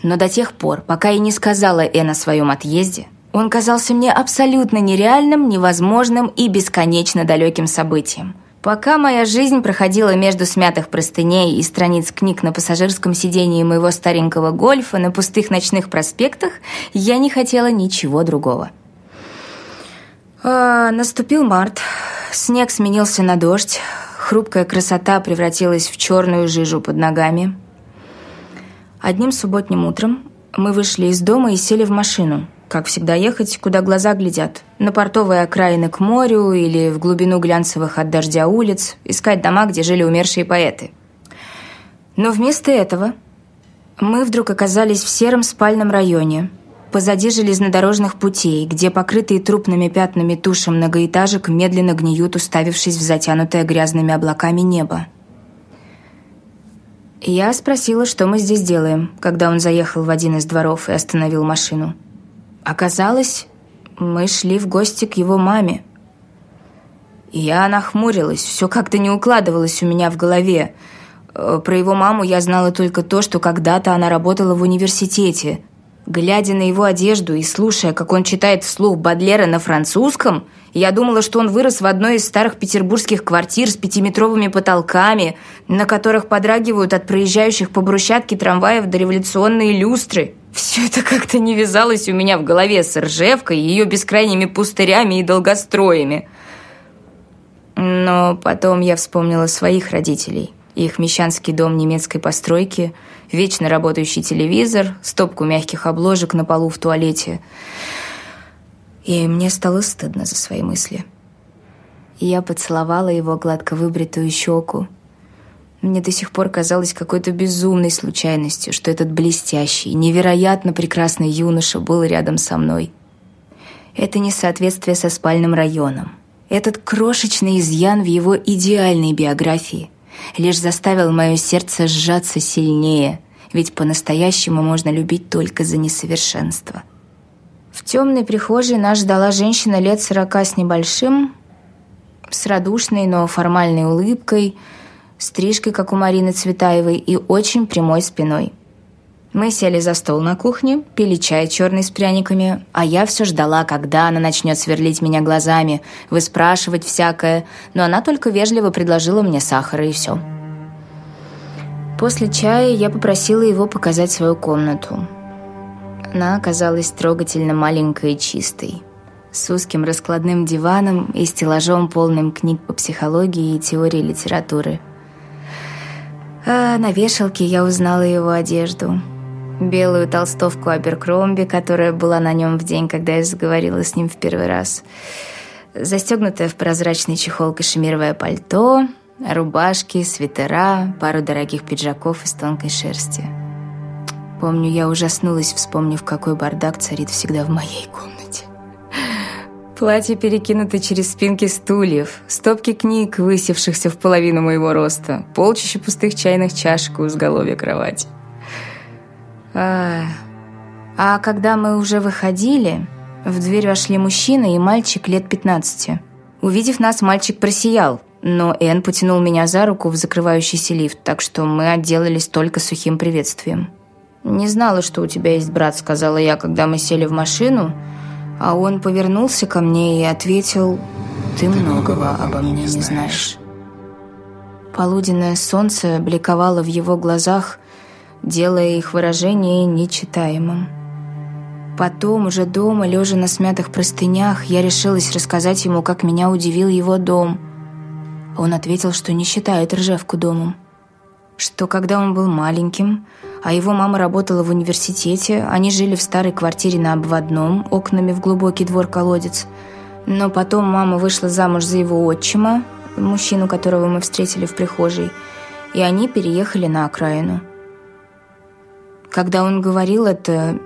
Но до тех пор, пока я не сказала Эн о своем отъезде, он казался мне абсолютно нереальным, невозможным и бесконечно далеким событием. Пока моя жизнь проходила между смятых простыней и страниц книг на пассажирском сидении моего старенького гольфа на пустых ночных проспектах, я не хотела ничего другого. А, наступил март. Снег сменился на дождь. Хрупкая красота превратилась в черную жижу под ногами. Одним субботним утром мы вышли из дома и сели в машину. Как всегда ехать, куда глаза глядят. На портовые окраины к морю или в глубину глянцевых от дождя улиц. Искать дома, где жили умершие поэты. Но вместо этого мы вдруг оказались в сером спальном районе – позади железнодорожных путей, где покрытые трупными пятнами туши многоэтажек медленно гниют, уставившись в затянутое грязными облаками небо. Я спросила, что мы здесь делаем, когда он заехал в один из дворов и остановил машину. Оказалось, мы шли в гости к его маме. Я нахмурилась, все как-то не укладывалось у меня в голове. Э, про его маму я знала только то, что когда-то она работала в университете – Глядя на его одежду и слушая, как он читает вслух Бадлера на французском, я думала, что он вырос в одной из старых петербургских квартир с пятиметровыми потолками, на которых подрагивают от проезжающих по брусчатке трамваев дореволюционные люстры. Все это как-то не вязалось у меня в голове с Ржевкой, ее бескрайними пустырями и долгостроями. Но потом я вспомнила своих родителей их мещанский дом немецкой постройки, вечно работающий телевизор, стопку мягких обложек на полу в туалете. И мне стало стыдно за свои мысли. Я поцеловала его гладко выбритую щеку. Мне до сих пор казалось какой-то безумной случайностью, что этот блестящий, невероятно прекрасный юноша был рядом со мной. Это несоответствие со спальным районом. Этот крошечный изъян в его идеальной биографии лишь заставил мое сердце сжаться сильнее, ведь по-настоящему можно любить только за несовершенство. В темной прихожей нас ждала женщина лет сорока с небольшим, с радушной, но формальной улыбкой, стрижкой, как у Марины Цветаевой, и очень прямой спиной. Мы сели за стол на кухне, пили чай черный с пряниками, а я все ждала, когда она начнет сверлить меня глазами, выспрашивать всякое, но она только вежливо предложила мне сахара и все. После чая я попросила его показать свою комнату. Она оказалась трогательно маленькой и чистой, с узким раскладным диваном и стеллажом, полным книг по психологии и теории литературы. А на вешалке я узнала его одежду – белую толстовку Аберкромби, которая была на нем в день, когда я заговорила с ним в первый раз, застегнутое в прозрачный чехол кашемировое пальто, рубашки, свитера, пару дорогих пиджаков из тонкой шерсти. Помню, я ужаснулась, вспомнив, какой бардак царит всегда в моей комнате. Платье перекинуто через спинки стульев, стопки книг, высевшихся в половину моего роста, полчища пустых чайных чашек у изголовья кровати. А, а когда мы уже выходили, в дверь вошли мужчина и мальчик лет 15. Увидев нас, мальчик просиял, но Энн потянул меня за руку в закрывающийся лифт, так что мы отделались только сухим приветствием. «Не знала, что у тебя есть брат», — сказала я, когда мы сели в машину, а он повернулся ко мне и ответил, «Ты многого обо мне не знаешь». Полуденное солнце бликовало в его глазах, делая их выражение нечитаемым. Потом, уже дома, лежа на смятых простынях, я решилась рассказать ему, как меня удивил его дом. Он ответил, что не считает Ржевку домом. Что когда он был маленьким, а его мама работала в университете, они жили в старой квартире на обводном, окнами в глубокий двор-колодец. Но потом мама вышла замуж за его отчима, мужчину, которого мы встретили в прихожей, и они переехали на окраину. Когда он говорил это,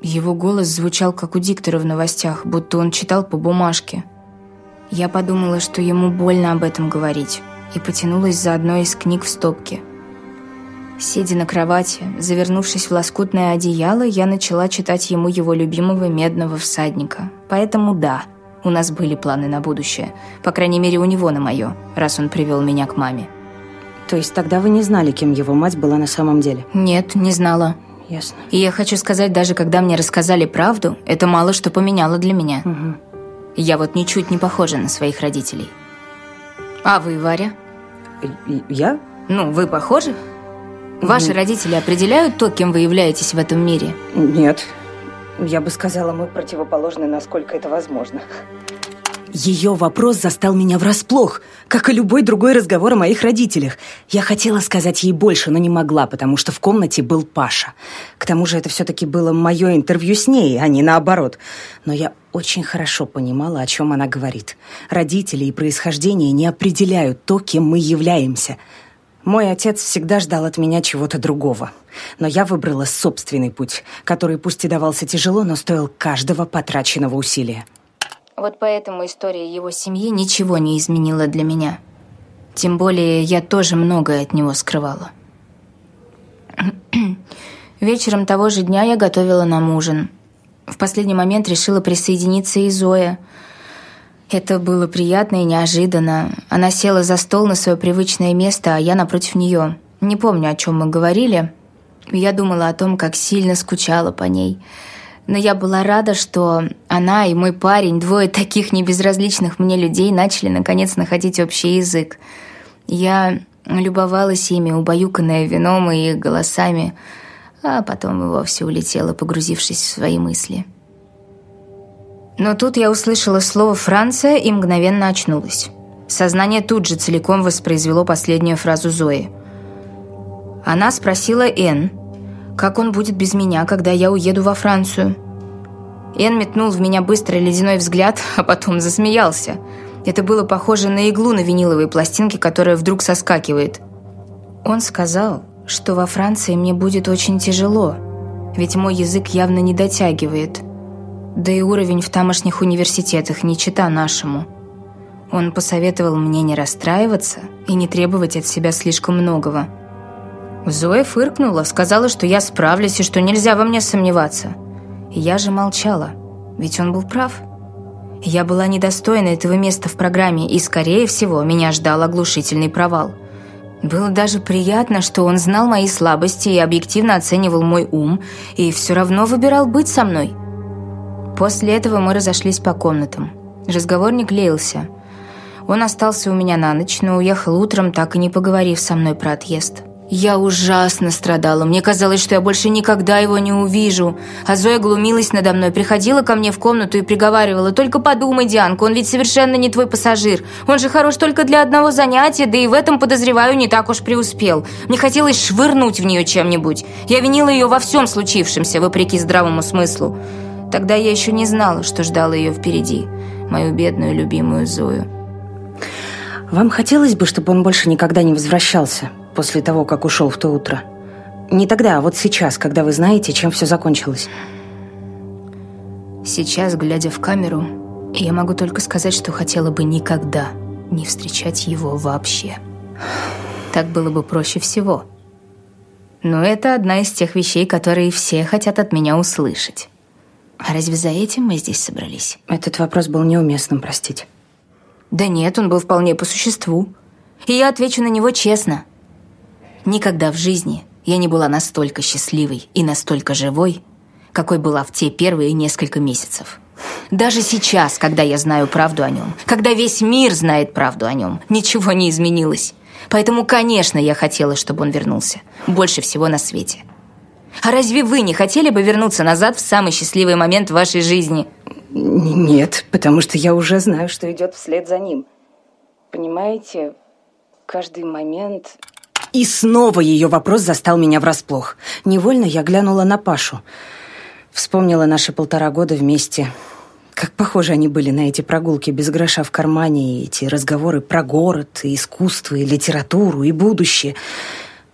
его голос звучал, как у диктора в новостях, будто он читал по бумажке. Я подумала, что ему больно об этом говорить, и потянулась за одной из книг в стопке. Сидя на кровати, завернувшись в лоскутное одеяло, я начала читать ему его любимого медного всадника. Поэтому да, у нас были планы на будущее. По крайней мере, у него на мое, раз он привел меня к маме. То есть тогда вы не знали, кем его мать была на самом деле? Нет, не знала. Ясно. И я хочу сказать, даже когда мне рассказали правду, это мало что поменяло для меня. Угу. Я вот ничуть не похожа на своих родителей. А вы, Варя? Я? Ну, вы похожи? Ваши родители определяют то, кем вы являетесь в этом мире? Нет. Я бы сказала, мы противоположны, насколько это возможно. Ее вопрос застал меня врасплох, как и любой другой разговор о моих родителях. Я хотела сказать ей больше, но не могла, потому что в комнате был Паша. К тому же это все-таки было мое интервью с ней, а не наоборот. Но я очень хорошо понимала, о чем она говорит. Родители и происхождение не определяют то, кем мы являемся. Мой отец всегда ждал от меня чего-то другого. Но я выбрала собственный путь, который пусть и давался тяжело, но стоил каждого потраченного усилия. Вот поэтому история его семьи ничего не изменила для меня. Тем более я тоже многое от него скрывала. Вечером того же дня я готовила нам ужин. В последний момент решила присоединиться и Зоя. Это было приятно и неожиданно. Она села за стол на свое привычное место, а я напротив нее. Не помню, о чем мы говорили. Я думала о том, как сильно скучала по ней – но я была рада, что она и мой парень, двое таких небезразличных мне людей, начали наконец находить общий язык. Я любовалась ими, убаюканная вином и их голосами, а потом и вовсе улетела, погрузившись в свои мысли. Но тут я услышала слово «Франция» и мгновенно очнулась. Сознание тут же целиком воспроизвело последнюю фразу Зои. Она спросила Энн, как он будет без меня, когда я уеду во Францию. Энн метнул в меня быстрый ледяной взгляд, а потом засмеялся. Это было похоже на иглу на виниловой пластинке, которая вдруг соскакивает. Он сказал, что во Франции мне будет очень тяжело, ведь мой язык явно не дотягивает. Да и уровень в тамошних университетах не чита нашему. Он посоветовал мне не расстраиваться и не требовать от себя слишком многого. Зоя фыркнула, сказала, что я справлюсь и что нельзя во мне сомневаться. Я же молчала, ведь он был прав. Я была недостойна этого места в программе, и, скорее всего, меня ждал оглушительный провал. Было даже приятно, что он знал мои слабости и объективно оценивал мой ум, и все равно выбирал быть со мной. После этого мы разошлись по комнатам. Разговор не. Он остался у меня на ночь, но уехал утром, так и не поговорив со мной про отъезд. Я ужасно страдала. Мне казалось, что я больше никогда его не увижу. А Зоя глумилась надо мной, приходила ко мне в комнату и приговаривала. «Только подумай, Дианка, он ведь совершенно не твой пассажир. Он же хорош только для одного занятия, да и в этом, подозреваю, не так уж преуспел. Мне хотелось швырнуть в нее чем-нибудь. Я винила ее во всем случившемся, вопреки здравому смыслу. Тогда я еще не знала, что ждала ее впереди. Мою бедную любимую Зою. Вам хотелось бы, чтобы он больше никогда не возвращался после того, как ушел в то утро? Не тогда, а вот сейчас, когда вы знаете, чем все закончилось. Сейчас, глядя в камеру, я могу только сказать, что хотела бы никогда не встречать его вообще. Так было бы проще всего. Но это одна из тех вещей, которые все хотят от меня услышать. А разве за этим мы здесь собрались? Этот вопрос был неуместным, простите. Да нет, он был вполне по существу. И я отвечу на него честно. Никогда в жизни я не была настолько счастливой и настолько живой, какой была в те первые несколько месяцев. Даже сейчас, когда я знаю правду о нем, когда весь мир знает правду о нем, ничего не изменилось. Поэтому, конечно, я хотела, чтобы он вернулся. Больше всего на свете. А разве вы не хотели бы вернуться назад в самый счастливый момент вашей жизни? Нет, потому что я уже знаю, что идет вслед за ним. Понимаете, каждый момент... И снова ее вопрос застал меня врасплох. Невольно я глянула на Пашу. Вспомнила наши полтора года вместе. Как похожи они были на эти прогулки без гроша в кармане, и эти разговоры про город, и искусство, и литературу, и будущее.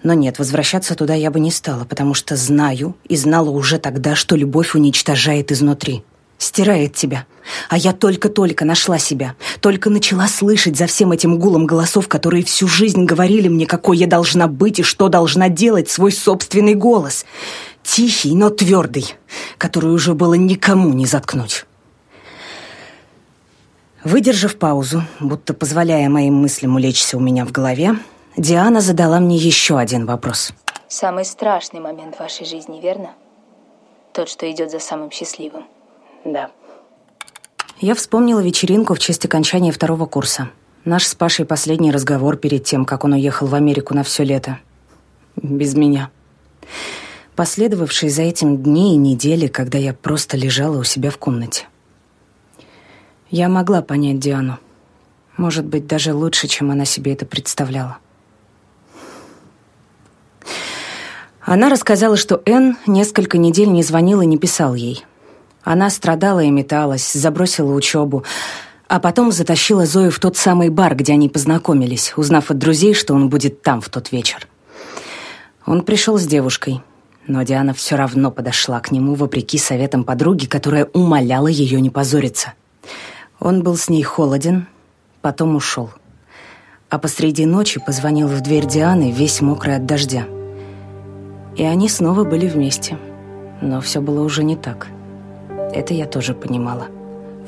Но нет, возвращаться туда я бы не стала, потому что знаю и знала уже тогда, что любовь уничтожает изнутри. Стирает тебя. А я только-только нашла себя. Только начала слышать за всем этим гулом голосов, которые всю жизнь говорили мне, какой я должна быть и что должна делать, свой собственный голос. Тихий, но твердый, который уже было никому не заткнуть. Выдержав паузу, будто позволяя моим мыслям улечься у меня в голове, Диана задала мне еще один вопрос. Самый страшный момент в вашей жизни, верно? Тот, что идет за самым счастливым. Да. Я вспомнила вечеринку в честь окончания второго курса. Наш с Пашей последний разговор перед тем, как он уехал в Америку на все лето. Без меня. Последовавшие за этим дни и недели, когда я просто лежала у себя в комнате. Я могла понять Диану. Может быть, даже лучше, чем она себе это представляла. Она рассказала, что Энн несколько недель не звонил и не писал ей. Она страдала и металась, забросила учебу, а потом затащила Зою в тот самый бар, где они познакомились, узнав от друзей, что он будет там в тот вечер. Он пришел с девушкой, но Диана все равно подошла к нему, вопреки советам подруги, которая умоляла ее не позориться. Он был с ней холоден, потом ушел. А посреди ночи позвонил в дверь Дианы, весь мокрый от дождя. И они снова были вместе. Но все было уже не так. Это я тоже понимала.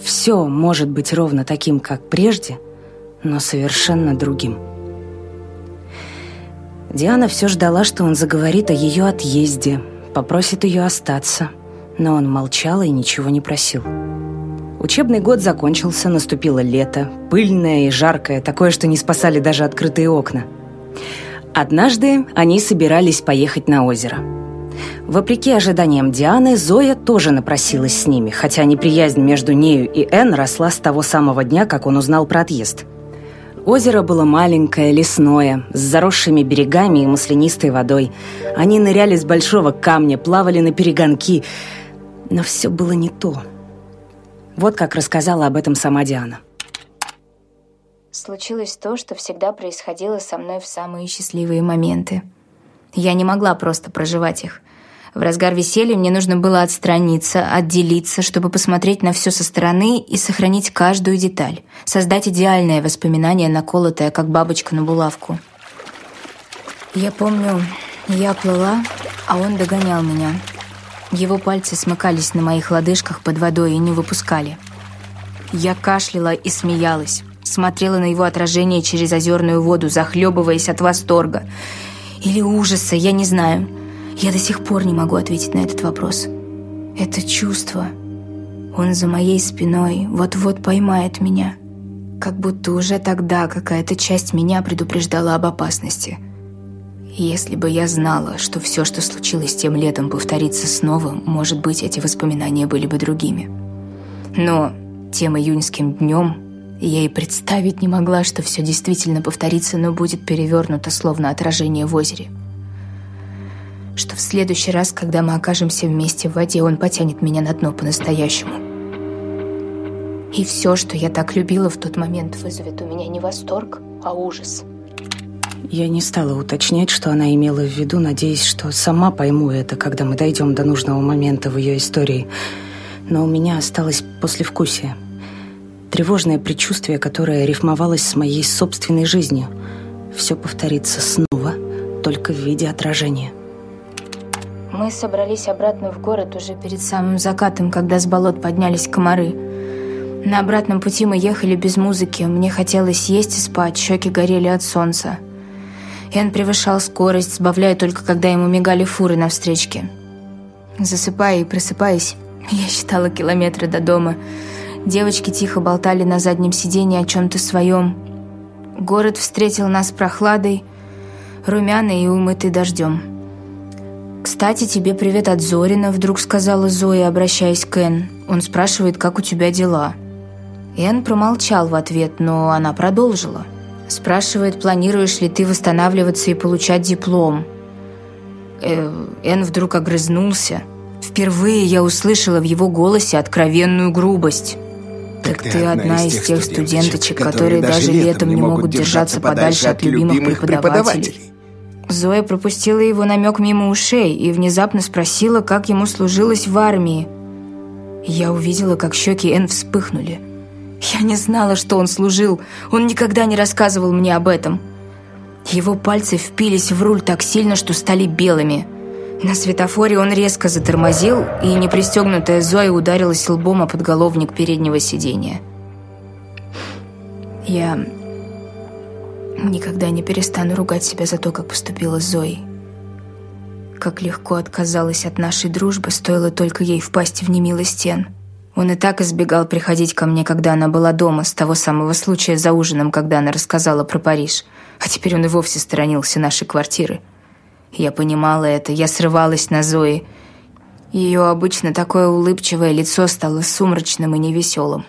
Все может быть ровно таким, как прежде, но совершенно другим. Диана все ждала, что он заговорит о ее отъезде, попросит ее остаться, но он молчал и ничего не просил. Учебный год закончился, наступило лето, пыльное и жаркое, такое, что не спасали даже открытые окна. Однажды они собирались поехать на озеро. Вопреки ожиданиям Дианы, Зоя тоже напросилась с ними, хотя неприязнь между нею и Энн росла с того самого дня, как он узнал про отъезд. Озеро было маленькое, лесное, с заросшими берегами и маслянистой водой. Они ныряли с большого камня, плавали на перегонки. Но все было не то. Вот как рассказала об этом сама Диана. Случилось то, что всегда происходило со мной в самые счастливые моменты. Я не могла просто проживать их. В разгар веселья мне нужно было отстраниться, отделиться, чтобы посмотреть на все со стороны и сохранить каждую деталь, создать идеальное воспоминание, наколотое, как бабочка на булавку. Я помню, я плыла, а он догонял меня. Его пальцы смыкались на моих лодыжках под водой и не выпускали. Я кашляла и смеялась, смотрела на его отражение через озерную воду, захлебываясь от восторга. Или ужаса, я не знаю. Я до сих пор не могу ответить на этот вопрос. Это чувство. Он за моей спиной вот-вот поймает меня. Как будто уже тогда какая-то часть меня предупреждала об опасности. Если бы я знала, что все, что случилось тем летом, повторится снова, может быть, эти воспоминания были бы другими. Но тем июньским днем я и представить не могла, что все действительно повторится, но будет перевернуто, словно отражение в озере что в следующий раз, когда мы окажемся вместе в воде, он потянет меня на дно по-настоящему. И все, что я так любила в тот момент, вызовет у меня не восторг, а ужас. Я не стала уточнять, что она имела в виду, надеясь, что сама пойму это, когда мы дойдем до нужного момента в ее истории. Но у меня осталось послевкусие. Тревожное предчувствие, которое рифмовалось с моей собственной жизнью. Все повторится снова, только в виде отражения. Мы собрались обратно в город уже перед самым закатом, когда с болот поднялись комары. На обратном пути мы ехали без музыки. Мне хотелось есть и спать, щеки горели от солнца. Ян превышал скорость, сбавляя только когда ему мигали фуры на встречке. Засыпая и просыпаясь, я считала километры до дома. Девочки тихо болтали на заднем сиденье о чем-то своем. Город встретил нас прохладой, румяный и умытый дождем. «Кстати, тебе привет от Зорина», — вдруг сказала Зоя, обращаясь к Энн. Он спрашивает, как у тебя дела. Энн промолчал в ответ, но она продолжила. Спрашивает, планируешь ли ты восстанавливаться и получать диплом. Э, Энн вдруг огрызнулся. Впервые я услышала в его голосе откровенную грубость. Так, ты одна из тех студенточек, которые даже летом не могут держаться подальше от любимых преподавателей. Зоя пропустила его намек мимо ушей и внезапно спросила, как ему служилось в армии. Я увидела, как щеки Энн вспыхнули. Я не знала, что он служил. Он никогда не рассказывал мне об этом. Его пальцы впились в руль так сильно, что стали белыми. На светофоре он резко затормозил, и непристегнутая Зоя ударилась лбом о подголовник переднего сиденья. Я Никогда не перестану ругать себя за то, как поступила Зои. Как легко отказалась от нашей дружбы, стоило только ей впасть в немилость стен. Он и так избегал приходить ко мне, когда она была дома, с того самого случая за ужином, когда она рассказала про Париж. А теперь он и вовсе сторонился нашей квартиры. Я понимала это, я срывалась на Зои. Ее обычно такое улыбчивое лицо стало сумрачным и невеселым.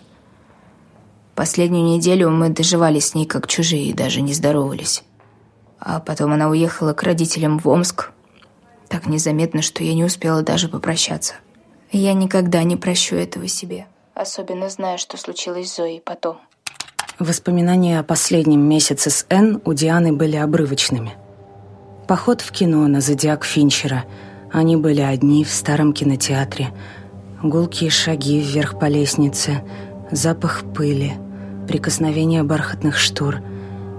Последнюю неделю мы доживали с ней как чужие и даже не здоровались. А потом она уехала к родителям в Омск. Так незаметно, что я не успела даже попрощаться. Я никогда не прощу этого себе. Особенно зная, что случилось с Зоей потом. Воспоминания о последнем месяце с Энн у Дианы были обрывочными. Поход в кино на «Зодиак Финчера». Они были одни в старом кинотеатре. Гулкие шаги вверх по лестнице, запах пыли — прикосновение бархатных штор,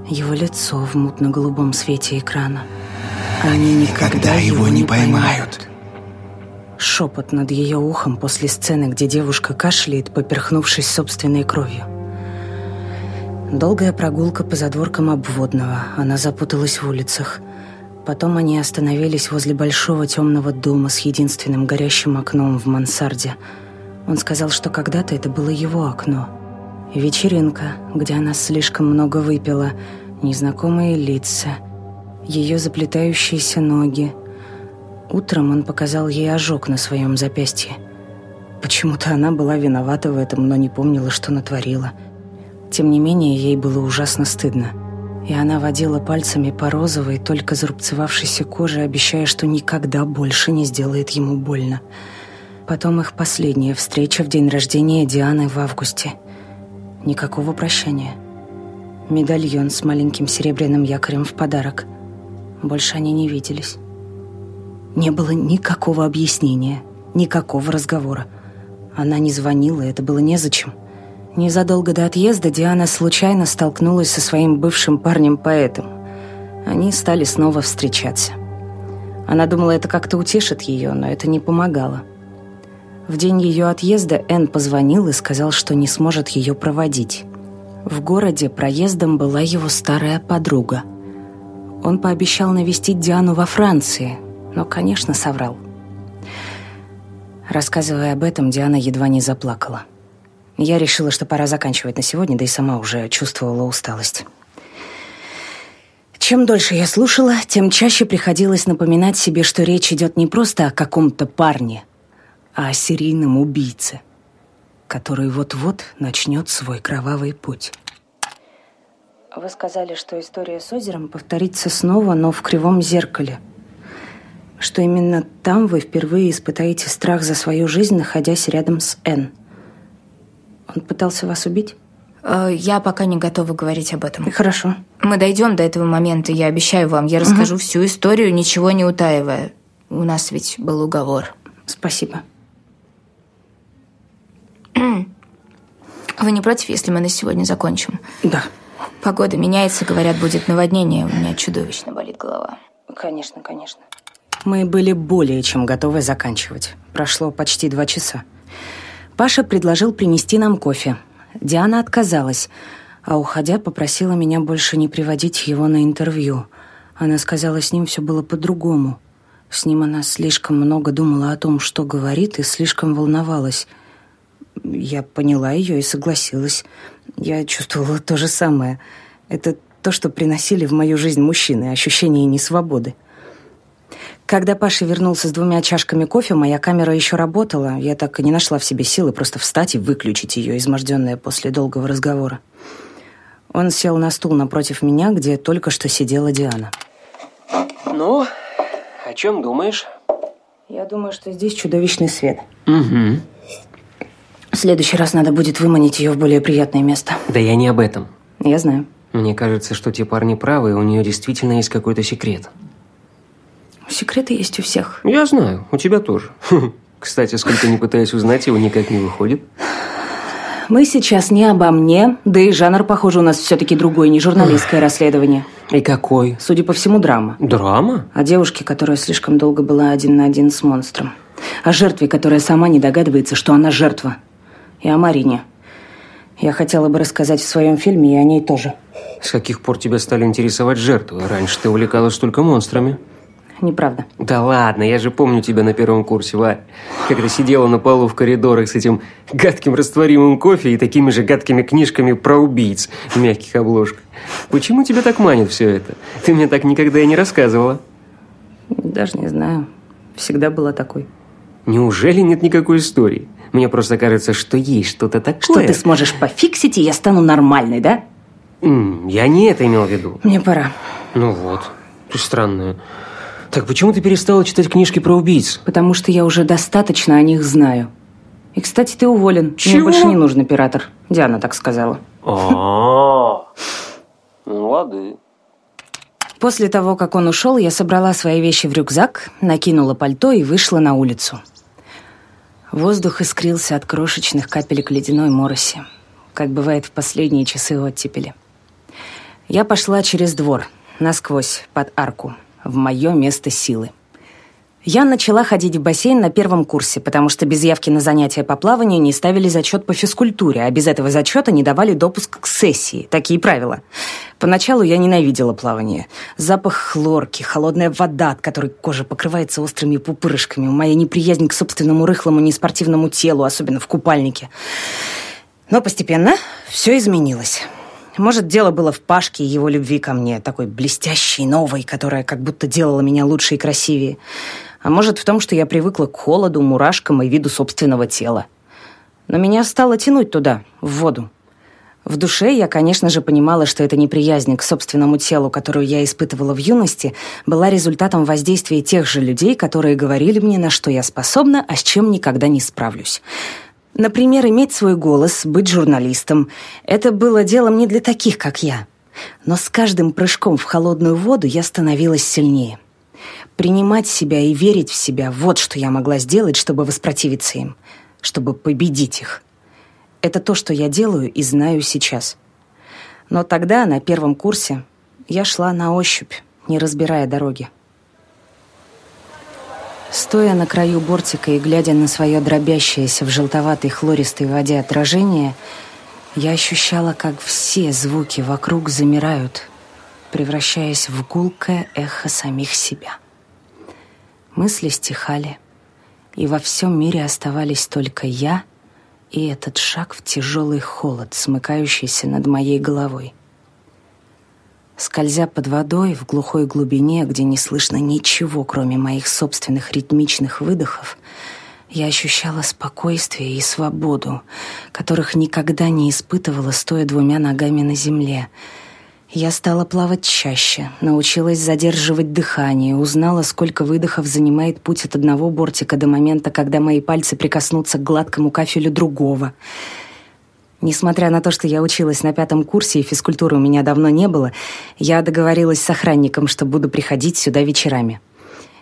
его лицо в мутно-голубом свете экрана. Они никогда его не поймают. Шепот над ее ухом после сцены, где девушка кашляет, поперхнувшись собственной кровью. Долгая прогулка по задворкам обводного. Она запуталась в улицах. Потом они остановились возле большого темного дома с единственным горящим окном в мансарде. Он сказал, что когда-то это было его окно. Вечеринка, где она слишком много выпила, незнакомые лица, ее заплетающиеся ноги. Утром он показал ей ожог на своем запястье. Почему-то она была виновата в этом, но не помнила, что натворила. Тем не менее, ей было ужасно стыдно. И она водила пальцами по розовой, только зарубцевавшейся коже, обещая, что никогда больше не сделает ему больно. Потом их последняя встреча в день рождения Дианы в августе. Никакого прощания. Медальон с маленьким серебряным якорем в подарок. Больше они не виделись. Не было никакого объяснения, никакого разговора. Она не звонила, это было незачем. Незадолго до отъезда Диана случайно столкнулась со своим бывшим парнем-поэтом. Они стали снова встречаться. Она думала, это как-то утешит ее, но это не помогало. В день ее отъезда Энн позвонил и сказал, что не сможет ее проводить. В городе проездом была его старая подруга. Он пообещал навестить Диану во Франции, но, конечно, соврал. Рассказывая об этом, Диана едва не заплакала. Я решила, что пора заканчивать на сегодня, да и сама уже чувствовала усталость. Чем дольше я слушала, тем чаще приходилось напоминать себе, что речь идет не просто о каком-то парне, а о серийном убийце, который вот-вот начнет свой кровавый путь. Вы сказали, что история с озером повторится снова, но в кривом зеркале. Что именно там вы впервые испытаете страх за свою жизнь, находясь рядом с Энн. Он пытался вас убить? Э, Я пока не готова говорить об этом. Хорошо. Мы дойдем до этого момента, я обещаю вам. Я расскажу всю историю, ничего не утаивая. У нас ведь был уговор. Спасибо. Вы не против, если мы на сегодня закончим? Да, Погода меняется, говорят, будет наводнение. У меня чудовищно болит голова. конечно, конечно. Мы были более чем готовы заканчивать. Прошло почти два часа. Паша предложил принести нам кофе. Диана отказалась, а уходя попросила меня больше не приводить его на интервью. Она сказала, с ним все было по-другому. С ним она слишком много думала о том, что говорит, и слишком волновалась. Я поняла ее и согласилась. Я чувствовала то же самое. Это то, что приносили в мою жизнь мужчины, ощущение несвободы. Когда Паша вернулся с двумя чашками кофе, моя камера еще работала. Я так и не нашла в себе силы просто встать и выключить ее, изможденная после долгого разговора. Он сел на стул напротив меня, где только что сидела Диана. Ну, о чем думаешь? Я думаю, что здесь чудовищный свет. Угу. В следующий раз надо будет выманить ее в более приятное место. Да я не об этом. Я знаю. Мне кажется, что те парни правы, и у нее действительно есть какой-то секрет. Секреты есть у всех. Я знаю, у тебя тоже. Кстати, сколько не пытаюсь узнать, его никак не выходит. Мы сейчас не обо мне, да и жанр, похоже, у нас все-таки другой, не журналистское расследование. И какой? Судя по всему, драма. Драма? О девушке, которая слишком долго была один на один с монстром. О жертве, которая сама не догадывается, что она жертва. И о Марине. Я хотела бы рассказать в своем фильме и о ней тоже. С каких пор тебя стали интересовать жертвы? Раньше ты увлекалась только монстрами. Неправда. Да ладно, я же помню тебя на первом курсе, Варь. Когда сидела на полу в коридорах с этим гадким растворимым кофе и такими же гадкими книжками про убийц в мягких обложках. Почему тебя так манит все это? Ты мне так никогда и не рассказывала. Даже не знаю. Всегда была такой. Неужели нет никакой истории? Мне просто кажется, что есть что-то такое. Что ты сможешь пофиксить, и я стану нормальной, да? Я не это имел в виду. Мне пора. Ну вот, ты странная. Так почему ты перестала читать книжки про убийц? Потому что я уже достаточно о них знаю. И, кстати, ты уволен. Мне Чего? больше не нужен оператор. Диана так сказала. А, ну лады. После того, как он ушел, я собрала свои вещи в рюкзак, накинула пальто и вышла на улицу. Воздух искрился от крошечных капелек ледяной мороси, как бывает в последние часы оттепели. Я пошла через двор, насквозь, под арку, в мое место силы. Я начала ходить в бассейн на первом курсе, потому что без явки на занятия по плаванию не ставили зачет по физкультуре, а без этого зачета не давали допуск к сессии. Такие правила. Поначалу я ненавидела плавание. Запах хлорки, холодная вода, от которой кожа покрывается острыми пупырышками, моя неприязнь к собственному рыхлому неспортивному телу, особенно в купальнике. Но постепенно все изменилось. Может, дело было в Пашке и его любви ко мне, такой блестящей, новой, которая как будто делала меня лучше и красивее. А может, в том, что я привыкла к холоду, мурашкам и виду собственного тела. Но меня стало тянуть туда, в воду. В душе я, конечно же, понимала, что эта неприязнь к собственному телу, которую я испытывала в юности, была результатом воздействия тех же людей, которые говорили мне, на что я способна, а с чем никогда не справлюсь. Например, иметь свой голос, быть журналистом – это было делом не для таких, как я. Но с каждым прыжком в холодную воду я становилась сильнее. Принимать себя и верить в себя – вот что я могла сделать, чтобы воспротивиться им, чтобы победить их – это то, что я делаю и знаю сейчас. Но тогда, на первом курсе, я шла на ощупь, не разбирая дороги. Стоя на краю бортика и глядя на свое дробящееся в желтоватой хлористой воде отражение, я ощущала, как все звуки вокруг замирают, превращаясь в гулкое эхо самих себя. Мысли стихали, и во всем мире оставались только я и этот шаг в тяжелый холод, смыкающийся над моей головой. Скользя под водой в глухой глубине, где не слышно ничего, кроме моих собственных ритмичных выдохов, я ощущала спокойствие и свободу, которых никогда не испытывала, стоя двумя ногами на земле — я стала плавать чаще, научилась задерживать дыхание, узнала, сколько выдохов занимает путь от одного бортика до момента, когда мои пальцы прикоснутся к гладкому кафелю другого. Несмотря на то, что я училась на пятом курсе и физкультуры у меня давно не было, я договорилась с охранником, что буду приходить сюда вечерами.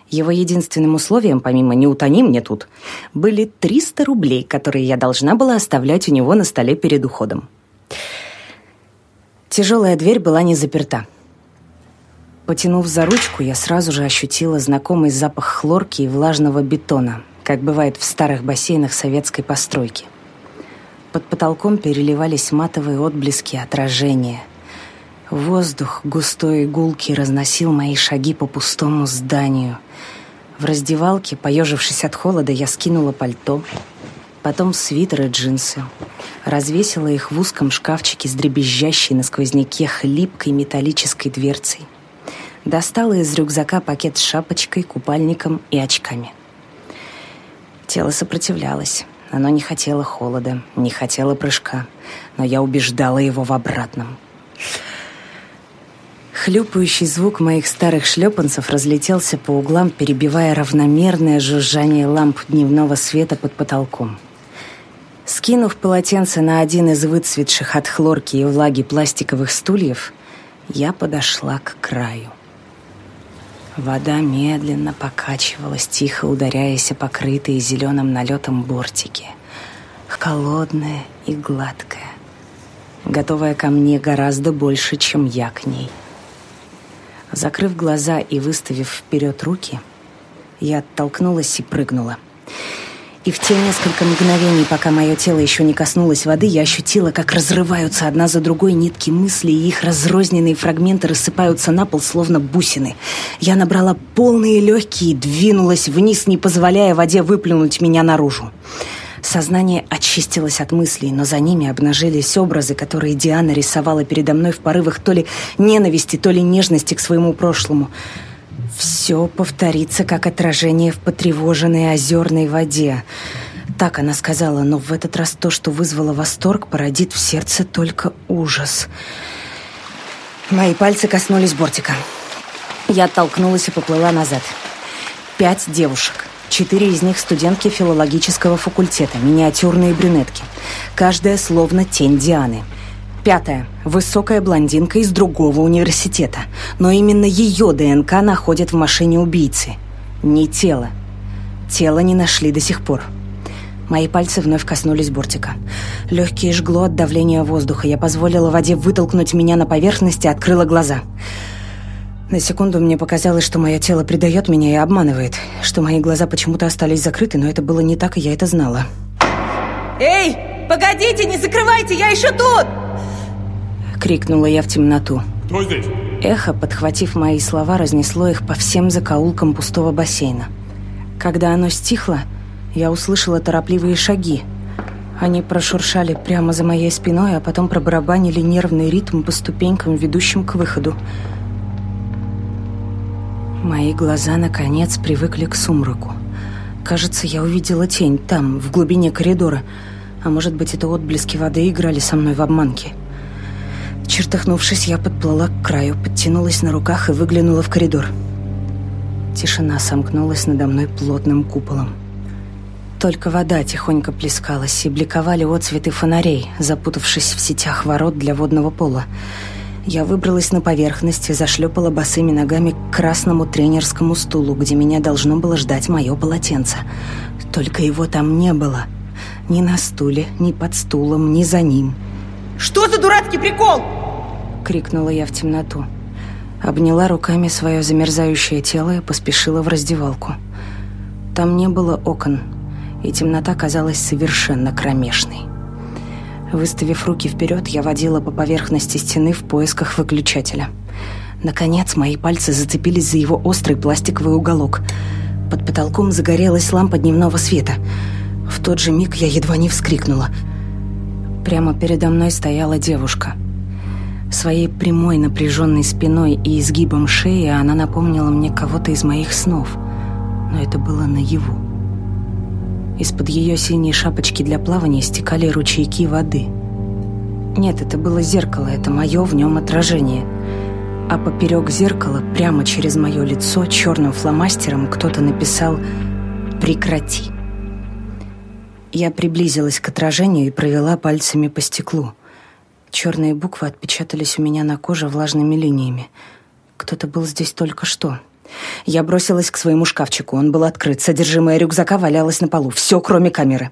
Его единственным условием, помимо «не утони мне тут», были 300 рублей, которые я должна была оставлять у него на столе перед уходом. Тяжелая дверь была не заперта. Потянув за ручку, я сразу же ощутила знакомый запах хлорки и влажного бетона, как бывает в старых бассейнах советской постройки. Под потолком переливались матовые отблески отражения. Воздух густой и гулкий разносил мои шаги по пустому зданию. В раздевалке, поежившись от холода, я скинула пальто, потом свитер и джинсы. Развесила их в узком шкафчике с дребезжащей на сквозняке хлипкой металлической дверцей. Достала из рюкзака пакет с шапочкой, купальником и очками. Тело сопротивлялось. Оно не хотело холода, не хотело прыжка, но я убеждала его в обратном. Хлюпающий звук моих старых шлепанцев разлетелся по углам, перебивая равномерное жужжание ламп дневного света под потолком. Скинув полотенце на один из выцветших от хлорки и влаги пластиковых стульев, я подошла к краю. Вода медленно покачивалась, тихо ударяясь о покрытые зеленым налетом бортики. Холодная и гладкая, готовая ко мне гораздо больше, чем я к ней. Закрыв глаза и выставив вперед руки, я оттолкнулась и прыгнула — и в те несколько мгновений, пока мое тело еще не коснулось воды, я ощутила, как разрываются одна за другой нитки мысли, и их разрозненные фрагменты рассыпаются на пол, словно бусины. Я набрала полные легкие и двинулась вниз, не позволяя воде выплюнуть меня наружу. Сознание очистилось от мыслей, но за ними обнажились образы, которые Диана рисовала передо мной в порывах то ли ненависти, то ли нежности к своему прошлому — все повторится, как отражение в потревоженной озерной воде. Так она сказала, но в этот раз то, что вызвало восторг, породит в сердце только ужас. Мои пальцы коснулись бортика. Я оттолкнулась и поплыла назад. Пять девушек. Четыре из них студентки филологического факультета, миниатюрные брюнетки. Каждая словно тень Дианы – Пятая. Высокая блондинка из другого университета. Но именно ее ДНК находят в машине убийцы. Не тело. Тело не нашли до сих пор. Мои пальцы вновь коснулись бортика. Легкие жгло от давления воздуха. Я позволила воде вытолкнуть меня на поверхность и открыла глаза. На секунду мне показалось, что мое тело предает меня и обманывает. Что мои глаза почему-то остались закрыты, но это было не так, и я это знала. «Эй, погодите, не закрывайте, я еще тут!» Крикнула я в темноту. Кто здесь? Эхо, подхватив мои слова, разнесло их по всем закоулкам пустого бассейна. Когда оно стихло, я услышала торопливые шаги. Они прошуршали прямо за моей спиной, а потом пробарабанили нервный ритм по ступенькам, ведущим к выходу. Мои глаза, наконец, привыкли к сумраку. Кажется, я увидела тень там, в глубине коридора. А может быть, это отблески воды играли со мной в обманке. Чертыхнувшись, я подплыла к краю, подтянулась на руках и выглянула в коридор. Тишина сомкнулась надо мной плотным куполом. Только вода тихонько плескалась, и бликовали отцветы фонарей, запутавшись в сетях ворот для водного пола. Я выбралась на поверхность и зашлепала босыми ногами к красному тренерскому стулу, где меня должно было ждать мое полотенце. Только его там не было. Ни на стуле, ни под стулом, ни за ним. «Что за дурацкий прикол?» — крикнула я в темноту. Обняла руками свое замерзающее тело и поспешила в раздевалку. Там не было окон, и темнота казалась совершенно кромешной. Выставив руки вперед, я водила по поверхности стены в поисках выключателя. Наконец, мои пальцы зацепились за его острый пластиковый уголок. Под потолком загорелась лампа дневного света. В тот же миг я едва не вскрикнула. Прямо передо мной стояла девушка. Своей прямой напряженной спиной и изгибом шеи она напомнила мне кого-то из моих снов. Но это было наяву. Из-под ее синей шапочки для плавания стекали ручейки воды. Нет, это было зеркало, это мое в нем отражение. А поперек зеркала, прямо через мое лицо, черным фломастером кто-то написал «Прекрати». Я приблизилась к отражению и провела пальцами по стеклу. Черные буквы отпечатались у меня на коже влажными линиями. Кто-то был здесь только что. Я бросилась к своему шкафчику. Он был открыт. Содержимое рюкзака валялось на полу. Все, кроме камеры.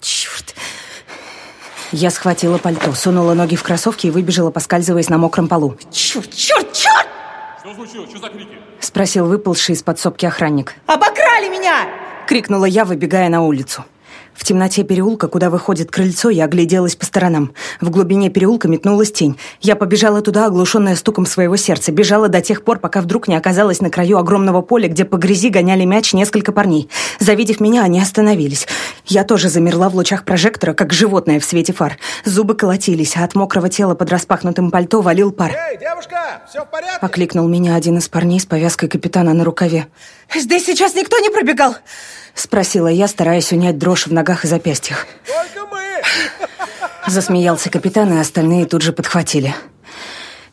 Черт. Я схватила пальто, сунула ноги в кроссовки и выбежала, поскальзываясь на мокром полу. Черт, черт, черт! Что случилось? Что за крики? Спросил выползший из подсобки охранник. Обокрали меня! Крикнула я, выбегая на улицу. В темноте переулка, куда выходит крыльцо, я огляделась по сторонам. В глубине переулка метнулась тень. Я побежала туда, оглушенная стуком своего сердца. Бежала до тех пор, пока вдруг не оказалась на краю огромного поля, где по грязи гоняли мяч несколько парней. Завидев меня, они остановились. Я тоже замерла в лучах прожектора, как животное в свете фар. Зубы колотились, а от мокрого тела под распахнутым пальто валил пар. Эй, девушка, все в порядке? Окликнул меня один из парней с повязкой капитана на рукаве. Здесь сейчас никто не пробегал? Спросила я, стараясь унять дрожь в ногах и запястьях. Только мы! Засмеялся капитан, и остальные тут же подхватили.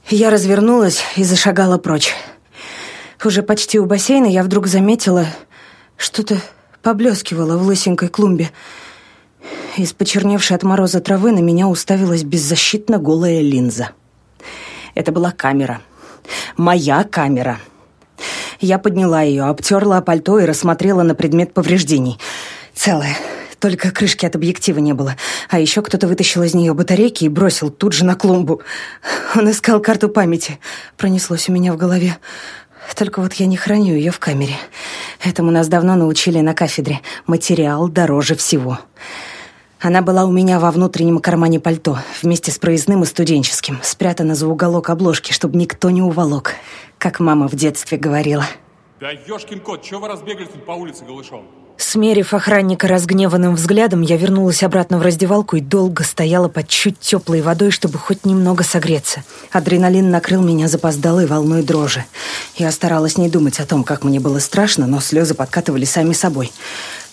Я развернулась и зашагала прочь. Уже почти у бассейна я вдруг заметила, что-то поблескивало в лысенькой клумбе. Из почерневшей от мороза травы на меня уставилась беззащитно голая линза. Это была камера. Моя камера. Я подняла ее, обтерла пальто и рассмотрела на предмет повреждений. Целая. Только крышки от объектива не было. А еще кто-то вытащил из нее батарейки и бросил тут же на клумбу. Он искал карту памяти. Пронеслось у меня в голове. Только вот я не храню ее в камере. Этому нас давно научили на кафедре. Материал дороже всего. Она была у меня во внутреннем кармане пальто, вместе с проездным и студенческим, спрятана за уголок обложки, чтобы никто не уволок, как мама в детстве говорила. Да ёшкин кот, чего вы разбегались тут по улице голышом? Смерив охранника разгневанным взглядом, я вернулась обратно в раздевалку и долго стояла под чуть теплой водой, чтобы хоть немного согреться. Адреналин накрыл меня запоздалой волной дрожи. Я старалась не думать о том, как мне было страшно, но слезы подкатывали сами собой.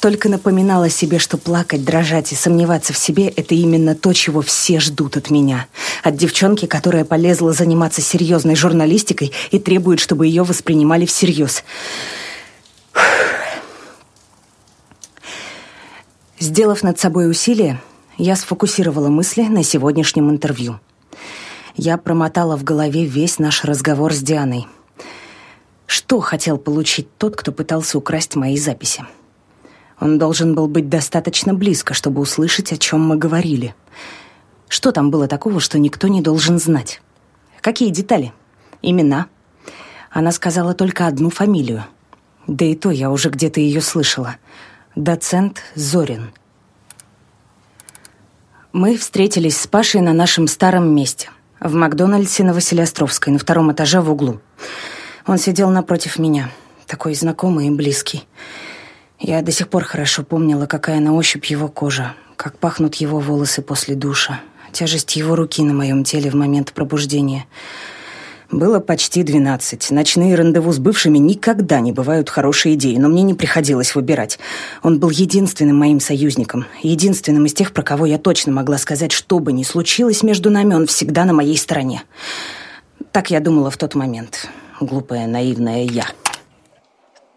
Только напоминала себе, что плакать, дрожать и сомневаться в себе – это именно то, чего все ждут от меня. От девчонки, которая полезла заниматься серьезной журналистикой и требует, чтобы ее воспринимали всерьез. Сделав над собой усилие, я сфокусировала мысли на сегодняшнем интервью. Я промотала в голове весь наш разговор с Дианой. Что хотел получить тот, кто пытался украсть мои записи? Он должен был быть достаточно близко, чтобы услышать, о чем мы говорили. Что там было такого, что никто не должен знать? Какие детали? Имена? Она сказала только одну фамилию. Да и то я уже где-то ее слышала. Доцент Зорин. Мы встретились с Пашей на нашем старом месте. В Макдональдсе на Василиостровской, на втором этаже в углу. Он сидел напротив меня. Такой знакомый и близкий. Я до сих пор хорошо помнила, какая на ощупь его кожа, как пахнут его волосы после душа, тяжесть его руки на моем теле в момент пробуждения. Было почти двенадцать. Ночные рандеву с бывшими никогда не бывают хорошей идеей, но мне не приходилось выбирать. Он был единственным моим союзником, единственным из тех, про кого я точно могла сказать, что бы ни случилось между нами, он всегда на моей стороне. Так я думала в тот момент. Глупая, наивная я.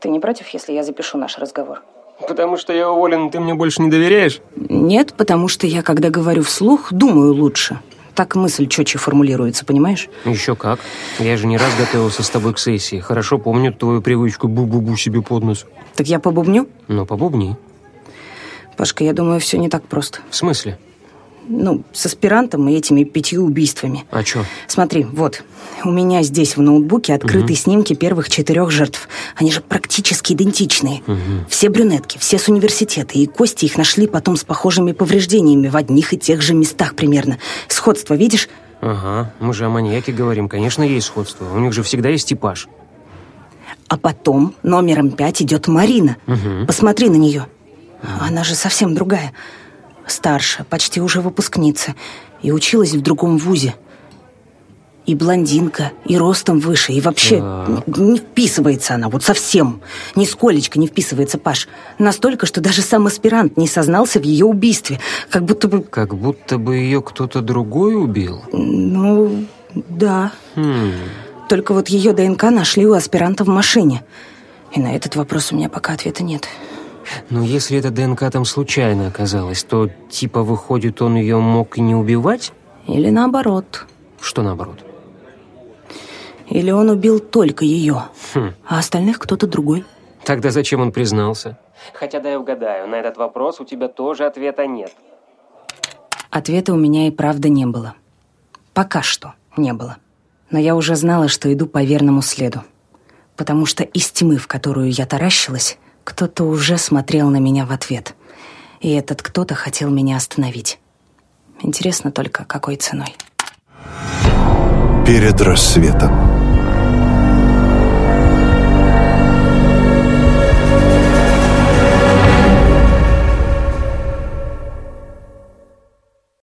Ты не против, если я запишу наш разговор? Потому что я уволен, ты мне больше не доверяешь? Нет, потому что я, когда говорю вслух, думаю лучше. Так мысль четче формулируется, понимаешь? Еще как. Я же не раз готовился с тобой к сессии. Хорошо помню твою привычку бу-бу-бу себе под нос. Так я побубню? Ну, побубни. Пашка, я думаю, все не так просто. В смысле? Ну, с аспирантом и этими пятью убийствами. А что? Смотри, вот, у меня здесь в ноутбуке открыты Мгм. снимки первых четырех жертв. Они же практически идентичные. Мгм. Все брюнетки, все с университета, и кости их нашли потом с похожими повреждениями в одних и тех же местах примерно. Сходство, видишь? Ага, мы же о маньяке говорим. Конечно, есть сходство. У них же всегда есть типаж. А потом номером пять идет Марина. Мгм. Посмотри на нее. Она же совсем другая. Старше, почти уже выпускница. И училась в другом вузе. И блондинка, и ростом выше, и вообще Так. н- не вписывается она, вот совсем. Нисколечко не вписывается, Паш. Настолько, что даже сам аспирант не сознался в ее убийстве. Как будто бы... Как будто бы ее кто-то другой убил. Ну, да. Хм. Только вот ее ДНК нашли у аспиранта в машине. И на этот вопрос у меня пока ответа нет. Ну, если эта ДНК там случайно оказалась, то типа выходит, он ее мог и не убивать? Или наоборот. Что наоборот? Или он убил только ее, Хм. а остальных кто-то другой. Тогда зачем он признался? Хотя дай угадаю, на этот вопрос у тебя тоже ответа нет. Ответа у меня и правда не было. Пока что не было. Но я уже знала, что иду по верному следу. Потому что из тьмы, в которую я таращилась, кто-то уже смотрел на меня в ответ. И этот кто-то хотел меня остановить. Интересно только, какой ценой. Перед рассветом.